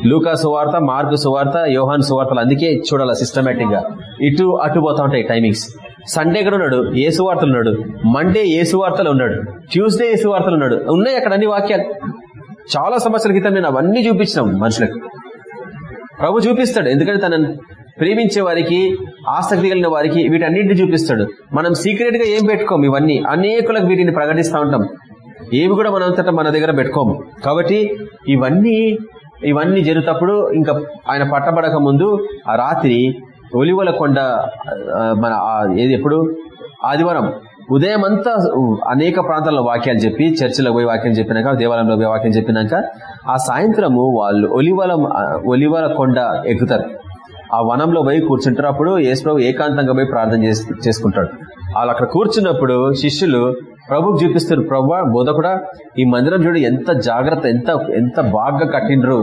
లూకా సువార్త మార్కు సువార్త యోహాన్ సువార్తలు అందుకే చూడాలి సిస్టమేటిక్గా. ఇటు అటు పోతా ఉంటాయి టైమింగ్స్ సండే ఎక్కడ ఉన్నాడు? ఏ సువార్తలు ఉన్నాడు? మండే ఏ సువార్తలు ఉన్నాడు? ట్యూస్డే ఏ సువార్తలు ఉన్నాడు? ఉన్నాయి అక్కడ అన్ని వాక్యాలు. చాలా సంవత్సరాల క్రితం నేను అవన్నీ చూపించినాం మనుషులకు. ప్రభు చూపిస్తాడు. ఎందుకంటే తనని ప్రేమించే వారికి ఆసక్తి కలిగిన వారికి వీటన్నింటినీ చూపిస్తాడు. మనం సీక్రెట్గా ఏం పెట్టుకోం? ఇవన్నీ అనేకులకు వీటిని ప్రకటిస్తూ ఉంటాం. ఏవి కూడా మనం మన దగ్గర పెట్టుకోము. కాబట్టి ఇవన్నీ ఇవన్నీ జరుగుతప్పుడు ఇంకా ఆయన పట్టబడక ముందు ఆ రాత్రి ఒలివల కొండ మన ఏది ఎప్పుడు? ఆదివారం. ఉదయం అంతా అనేక ప్రాంతాల్లో వాక్యాలు చెప్పి చర్చిలో పోయి వాక్యం చెప్పినాక దేవాలయంలో పోయి వాక్యం చెప్పినాక ఆ సాయంత్రము వాళ్ళు ఒలివల ఒలివల కొండ ఎక్కుతారు. ఆ వనంలో పోయి కూర్చుంటారు. అప్పుడు యేసుప్రభు ఏకాంతంగా పోయి ప్రార్థన చేసుకుంటాడు. వాళ్ళు అక్కడ కూర్చున్నప్పుడు శిష్యులు ప్రభుకు చూపిస్తారు ప్రభు బోధకుడా ఈ మందిరం చూడు ఎంత జాగ్రత్త ఎంత ఎంత బాగా కట్టిండ్రు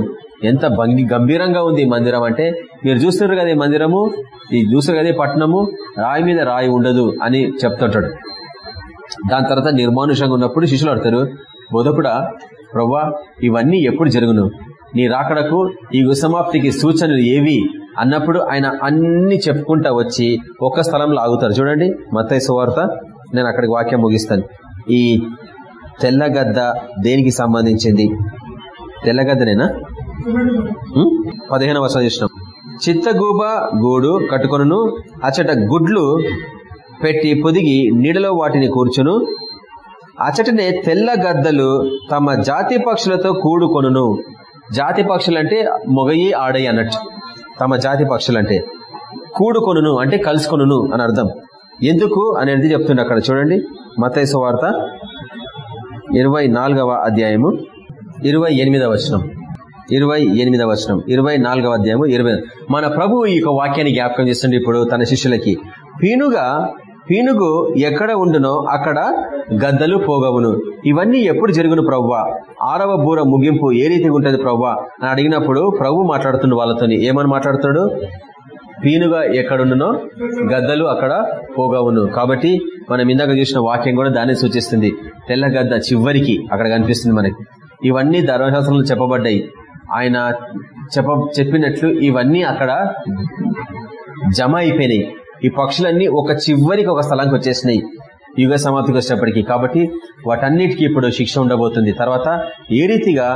ఎంత భంగి గంభీరంగా ఉంది ఈ మందిరం అంటే మీరు చూస్తున్నారు కదా ఈ మందిరము ఈ చూస్తారు కదా పట్టణము రాయి మీద రాయి ఉండదు అని చెప్తుంటాడు. దాని తర్వాత నిర్మానుషంగా ఉన్నప్పుడు శిష్యులు అడతారు బోధకుడా ప్రవ్వా ఇవన్నీ ఎప్పుడు జరుగును? నీ రాకడకు ఈ విసమాప్తికి సూచనలు ఏవి? అన్నప్పుడు ఆయన అన్ని చెప్పుకుంటా వచ్చి ఒక్క స్థలంలో ఆగుతారు. చూడండి మత్తయ్య సువార్త నేను అక్కడికి వాక్యం ముగిస్తాను. ఈ తెల్లగద్ద దేనికి సంబంధించింది? తెల్లగద్దనేనా? పదిహేను వర్షాలు చూసినాం చిత్తగూబ గూడు కట్టుకొను అచ్చట గుడ్లు పెట్టి పొదిగి నీడలో వాటిని కూర్చును అచ్చటనే తెల్ల గద్దలు తమ జాతి పక్షులతో కూడుకొనును. జాతి పక్షులంటే మొగయి ఆడయి అన్నట్టు. తమ జాతి పక్షులంటే కూడుకొను అంటే కలుసుకొనును అని అర్థం. ఎందుకు అనేది చెప్తుండే అక్కడ చూడండి. మతైసు వార్త ఇరవై నాలుగవ అధ్యాయము ఇరవై ఎనిమిదవ వచనం. ఇరవై ఎనిమిదవ వచనం ఇరవై నాలుగవ అధ్యాయము ఇరవై మన ప్రభు ఈ యొక్క వాక్యాన్ని జ్ఞాపకం చేస్తుండే ఇప్పుడు తన శిష్యులకి. పీనుగా పీనుగు ఎక్కడ ఉండునో అక్కడ గద్దలు పోగవును. ఇవన్నీ ఎప్పుడు జరుగును ప్రవ్వా? ఆరవ బూర ముగింపు ఏ రీతిగా ఉంటుంది ప్రవ్వా? అని అడిగినప్పుడు ప్రభు మాట్లాడుతుండు వాళ్ళతోని. ఏమని మాట్లాడుతున్నాడు? పీనుగా ఎక్కడున్నో గద్దలు అక్కడ పోగవును. కాబట్టి మనం ఇందాక చూసిన వాక్యం కూడా దాన్ని సూచిస్తుంది. తెల్ల గద్ద చివరికి అక్కడ కనిపిస్తుంది మనకి. ఇవన్నీ ధర్మశాస్త్రంలో చెప్పబడ్డాయి. ఆయన చెప్ప చెప్పినట్లు ఇవన్నీ అక్కడ జమ అయిపోయినాయి. ఈ పక్షులన్నీ ఒక చివరికి ఒక స్థలానికి వచ్చేసినాయి. యుగ సమాప్తికి వచ్చినప్పటికీ కాబట్టి వాటన్నిటికీ ఇప్పుడు శిక్ష ఉండబోతుంది. తర్వాత ఏ రీతిగా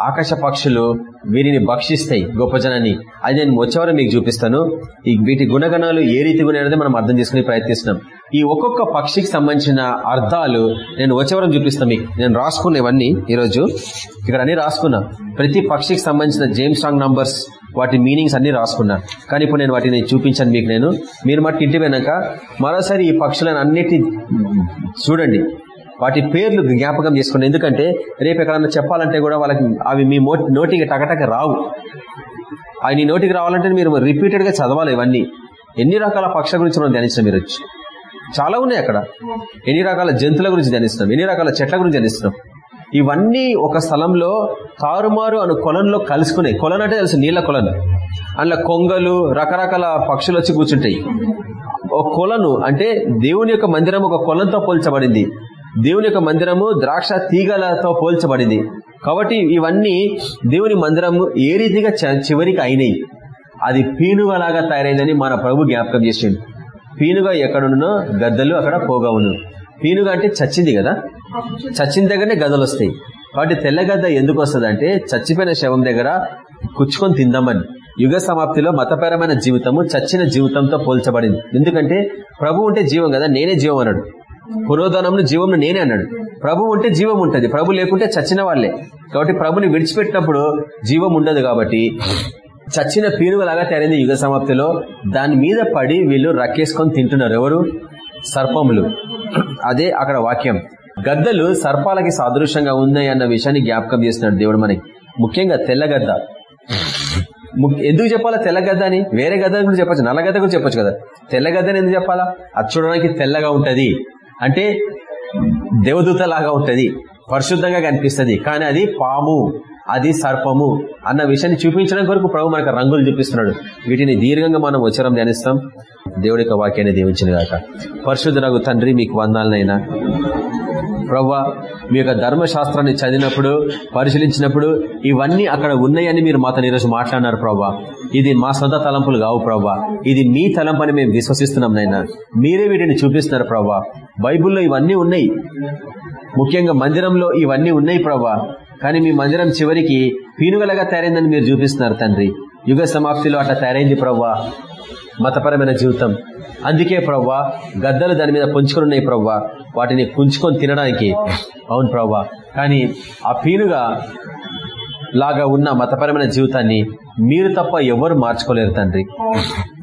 ఆకాశ పక్షులు వీరిని భక్షిస్తాయి గొప్ప జనాన్ని? అది నేను వచ్చేవారు మీకు చూపిస్తాను. ఈ వీటి గుణగణాలు ఏ రీతి అనేది మనం అర్థం చేసుకుని ప్రయత్నిస్తున్నాం. ఈ ఒక్కొక్క పక్షికి సంబంధించిన అర్థాలు నేను వచ్చేవరం చూపిస్తాను మీకు. నేను రాసుకున్న ఇవన్నీ ఈరోజు. ఇక్కడ అన్ని రాసుకున్నా. ప్రతి పక్షికి సంబంధించిన జేమ్స్ సాంగ్ నంబర్స్ వాటి మీనింగ్స్ అన్ని రాసుకున్నా. కానీ ఇప్పుడు నేను వాటిని చూపించాను మీకు నేను. మీరు మట్టి ఇంటి పోయినాక మరోసారి ఈ పక్షులను అన్నిటి చూడండి. వాటి పేర్లు జ్ఞాపకం చేసుకోండి. ఎందుకంటే రేపు ఎక్కడన్నా చెప్పాలంటే కూడా వాళ్ళకి అవి మీ నోటికి టకటక రావు. అవి నీ నోటికి రావాలంటే మీరు రిపీటెడ్గా చదవాలి ఇవన్నీ. ఎన్ని రకాల పక్షుల గురించి మనం ధ్యానించినాం మీరు వచ్చి చాలా ఉన్నాయి అక్కడ. ఎన్ని రకాల జంతువుల గురించి ధ్యానిస్తున్నాం? ఎన్ని రకాల చెట్ల గురించి ధ్యానిస్తున్నాం? ఇవన్నీ ఒక స్థలంలో తారుమారు అను కొలంలో కలుసుకున్నాయి. కొలను అంటే తెలుసు నీళ్ళ కొలను. అందులో కొంగలు రకరకాల పక్షులు వచ్చి కూర్చుంటాయి. ఒక కొలను అంటే దేవుని యొక్క మందిరం ఒక కొలంతో పోల్చబడింది. దేవుని యొక్క మందిరము ద్రాక్ష తీగలతో పోల్చబడింది. కాబట్టి ఇవన్నీ దేవుని మందిరము ఏ రీతిగా చివరికి అయినాయి. అది పీనుగలాగా తయారైందని మన ప్రభు జ్ఞాపకం చేసిండు. పీనుగ ఎక్కడున్నో గద్దలు అక్కడ పోగవును పీనుగ అంటే చచ్చింది కదా? చచ్చిన దగ్గరనే గదలు వస్తాయి. కాబట్టి తెల్లగద్ద ఎందుకు వస్తుందంటే చచ్చిపోయిన శవం దగ్గర కుచ్చుకొని తిందామని. యుగ సమాప్తిలో మతపరమైన జీవితము చచ్చిన జీవితంతో పోల్చబడింది. ఎందుకంటే ప్రభు ఉంటే జీవం కదా నేనే జీవం అన్నాడు. పురోధనంలో జీవంను నేనే అన్నాడు. ప్రభు ఉంటే జీవం ఉంటుంది. ప్రభు లేకుంటే చచ్చిన వాళ్ళే. కాబట్టి ప్రభుని విడిచిపెట్టినప్పుడు జీవం ఉండదు కాబట్టి చచ్చిన పీనుగలాగా తయారైంది యుగ సమాప్తిలో. దాని మీద పడి వీళ్ళు రక్కేసుకొని తింటున్నారు ఎవరు? సర్పములు. అదే అక్కడ వాక్యం. గద్దలు సర్పాలకి సాదృశ్యంగా ఉన్నాయి అన్న విషయాన్ని జ్ఞాపకం చేస్తున్నాడు దేవుడు మనకి. ముఖ్యంగా తెల్లగద్ద ఎందుకు చెప్పాలా తెల్లగద్ద అని వేరే గద్ద కూడా చెప్పచ్చు నల్లగద్ద కూడా చెప్పొచ్చు కదా. తెల్లగద్దని ఎందుకు చెప్పాలా? అది చూడడానికి తెల్లగా ఉంటది. అంటే దేవదూత లాగా ఉంటది. పరిశుద్ధంగా కనిపిస్తుంది. కానీ అది పాము అది సర్పము అన్న విషయాన్ని చూపించడం కొరకు ప్రభు మనకు రంగులు చూపిస్తున్నాడు. వీటిని దీర్ఘంగా మనం ఉచ్చరం ధ్యానిస్తాం. దేవుడి యొక్క వాక్యాన్ని దీవించిన గాక. పరిశుద్ధ తండ్రి మీకు వందాలనైనా. ప్రవ్వా మీ యొక్క ధర్మశాస్త్రాన్ని చదివినప్పుడు పరిశీలించినప్పుడు ఇవన్నీ అక్కడ ఉన్నాయని మీరు మాతో ఈరోజు మాట్లాడినారు ప్రవ్వా. ఇది మా సొంత తలంపులు కావు ప్రవ్వా. ఇది మీ తలంపని మేము విశ్వసిస్తున్నాం నాయన. మీరే వీటిని చూపిస్తున్నారు ప్రవ్వా. బైబుల్లో ఇవన్నీ ఉన్నాయి. ముఖ్యంగా మందిరంలో ఇవన్నీ ఉన్నాయి ప్రవ్వా. కానీ మీ మందిరం చివరికి పీనుగలగా తయారైందని మీరు చూపిస్తున్నారు తండ్రి. యుగ సమాప్తిలో అట్లా తయారైంది ప్రవ్వా. మతపరమైన జీవితం. అందుకే ప్రవ్వా గద్దలు దాని మీద పుంచుకొని ఉన్నాయి ప్రవ్వా. వాటిని పుంచుకొని తినడానికి. అవును ప్రవ్వా. కానీ ఆ పీనుగా లాగా ఉన్న మతపరమైన జీవితాన్ని మీరు తప్ప ఎవరు మార్చుకోలేరు తండ్రి.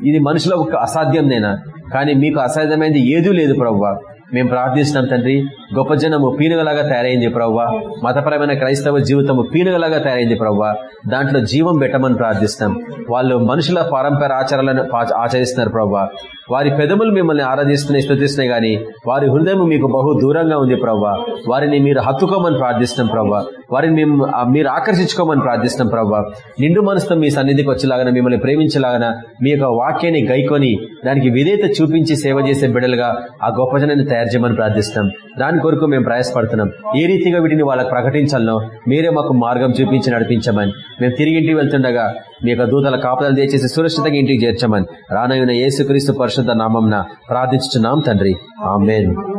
ఇది మనుషులకు ఒక అసాధ్యం నేనా? కానీ మీకు అసాధ్యమైనది ఏదూ లేదు ప్రవ్వా. మేము ప్రార్థిస్తున్నాం తండ్రి. గొప్ప జనము పీనుగలాగా తయారైంది ప్రవ్వా. మతపరమైన క్రైస్తవ జీవితము పీనుగలాగా తయారైంది ప్రవ్వా. దాంట్లో జీవం పెట్టమని ప్రార్థిస్తాం వాళ్ళు మనుషుల పారంపర ఆచారాలను ఆచరిస్తున్నారు ప్రవ్వా. వారి పెదములు మిమ్మల్ని ఆరాధిస్తున్నాయి స్థుతిస్తున్నాయి గాని వారి హృదయం మీకు బహు దూరంగా ఉంది ప్రవ్వా. వారిని మీరు హత్తుకోమని ప్రార్థిస్తున్నాం ప్రవ్వా. వారిని మేము మీరు ఆకర్షించుకోమని ప్రార్థిస్తున్నాం ప్రవ్వా. నిండు మనసుతో మీ సన్నిధికి వచ్చేలాగా మిమ్మల్ని ప్రేమించేలాగా మీ యొక్క వాక్యాన్ని గైకొని దానికి విధేయత చూపించి సేవ చేసే బిడ్డలుగా ఆ గొప్ప జనాన్ని తయారు చేయమని ప్రార్థిస్తున్నాం. దాని కొరకు మేము ప్రయాసపడుతున్నాం. ఏ రీతిగా వీటిని వాళ్ళకి ప్రకటించాలనో మీరే మాకు మార్గం చూపించి నడిపించమని. మేము తిరిగి ఇంటికి వెళ్తుండగా మీ యొక్క దూతల కాపుదలు తెచ్చేసి సురక్షితంగా ఇంటికి చేర్చమని. రానయ్యున్న యేసుక్రీస్తు పరిశుద్ధ నామంన ప్రార్థించుతున్నాం తండ్రి. ఆమెన్.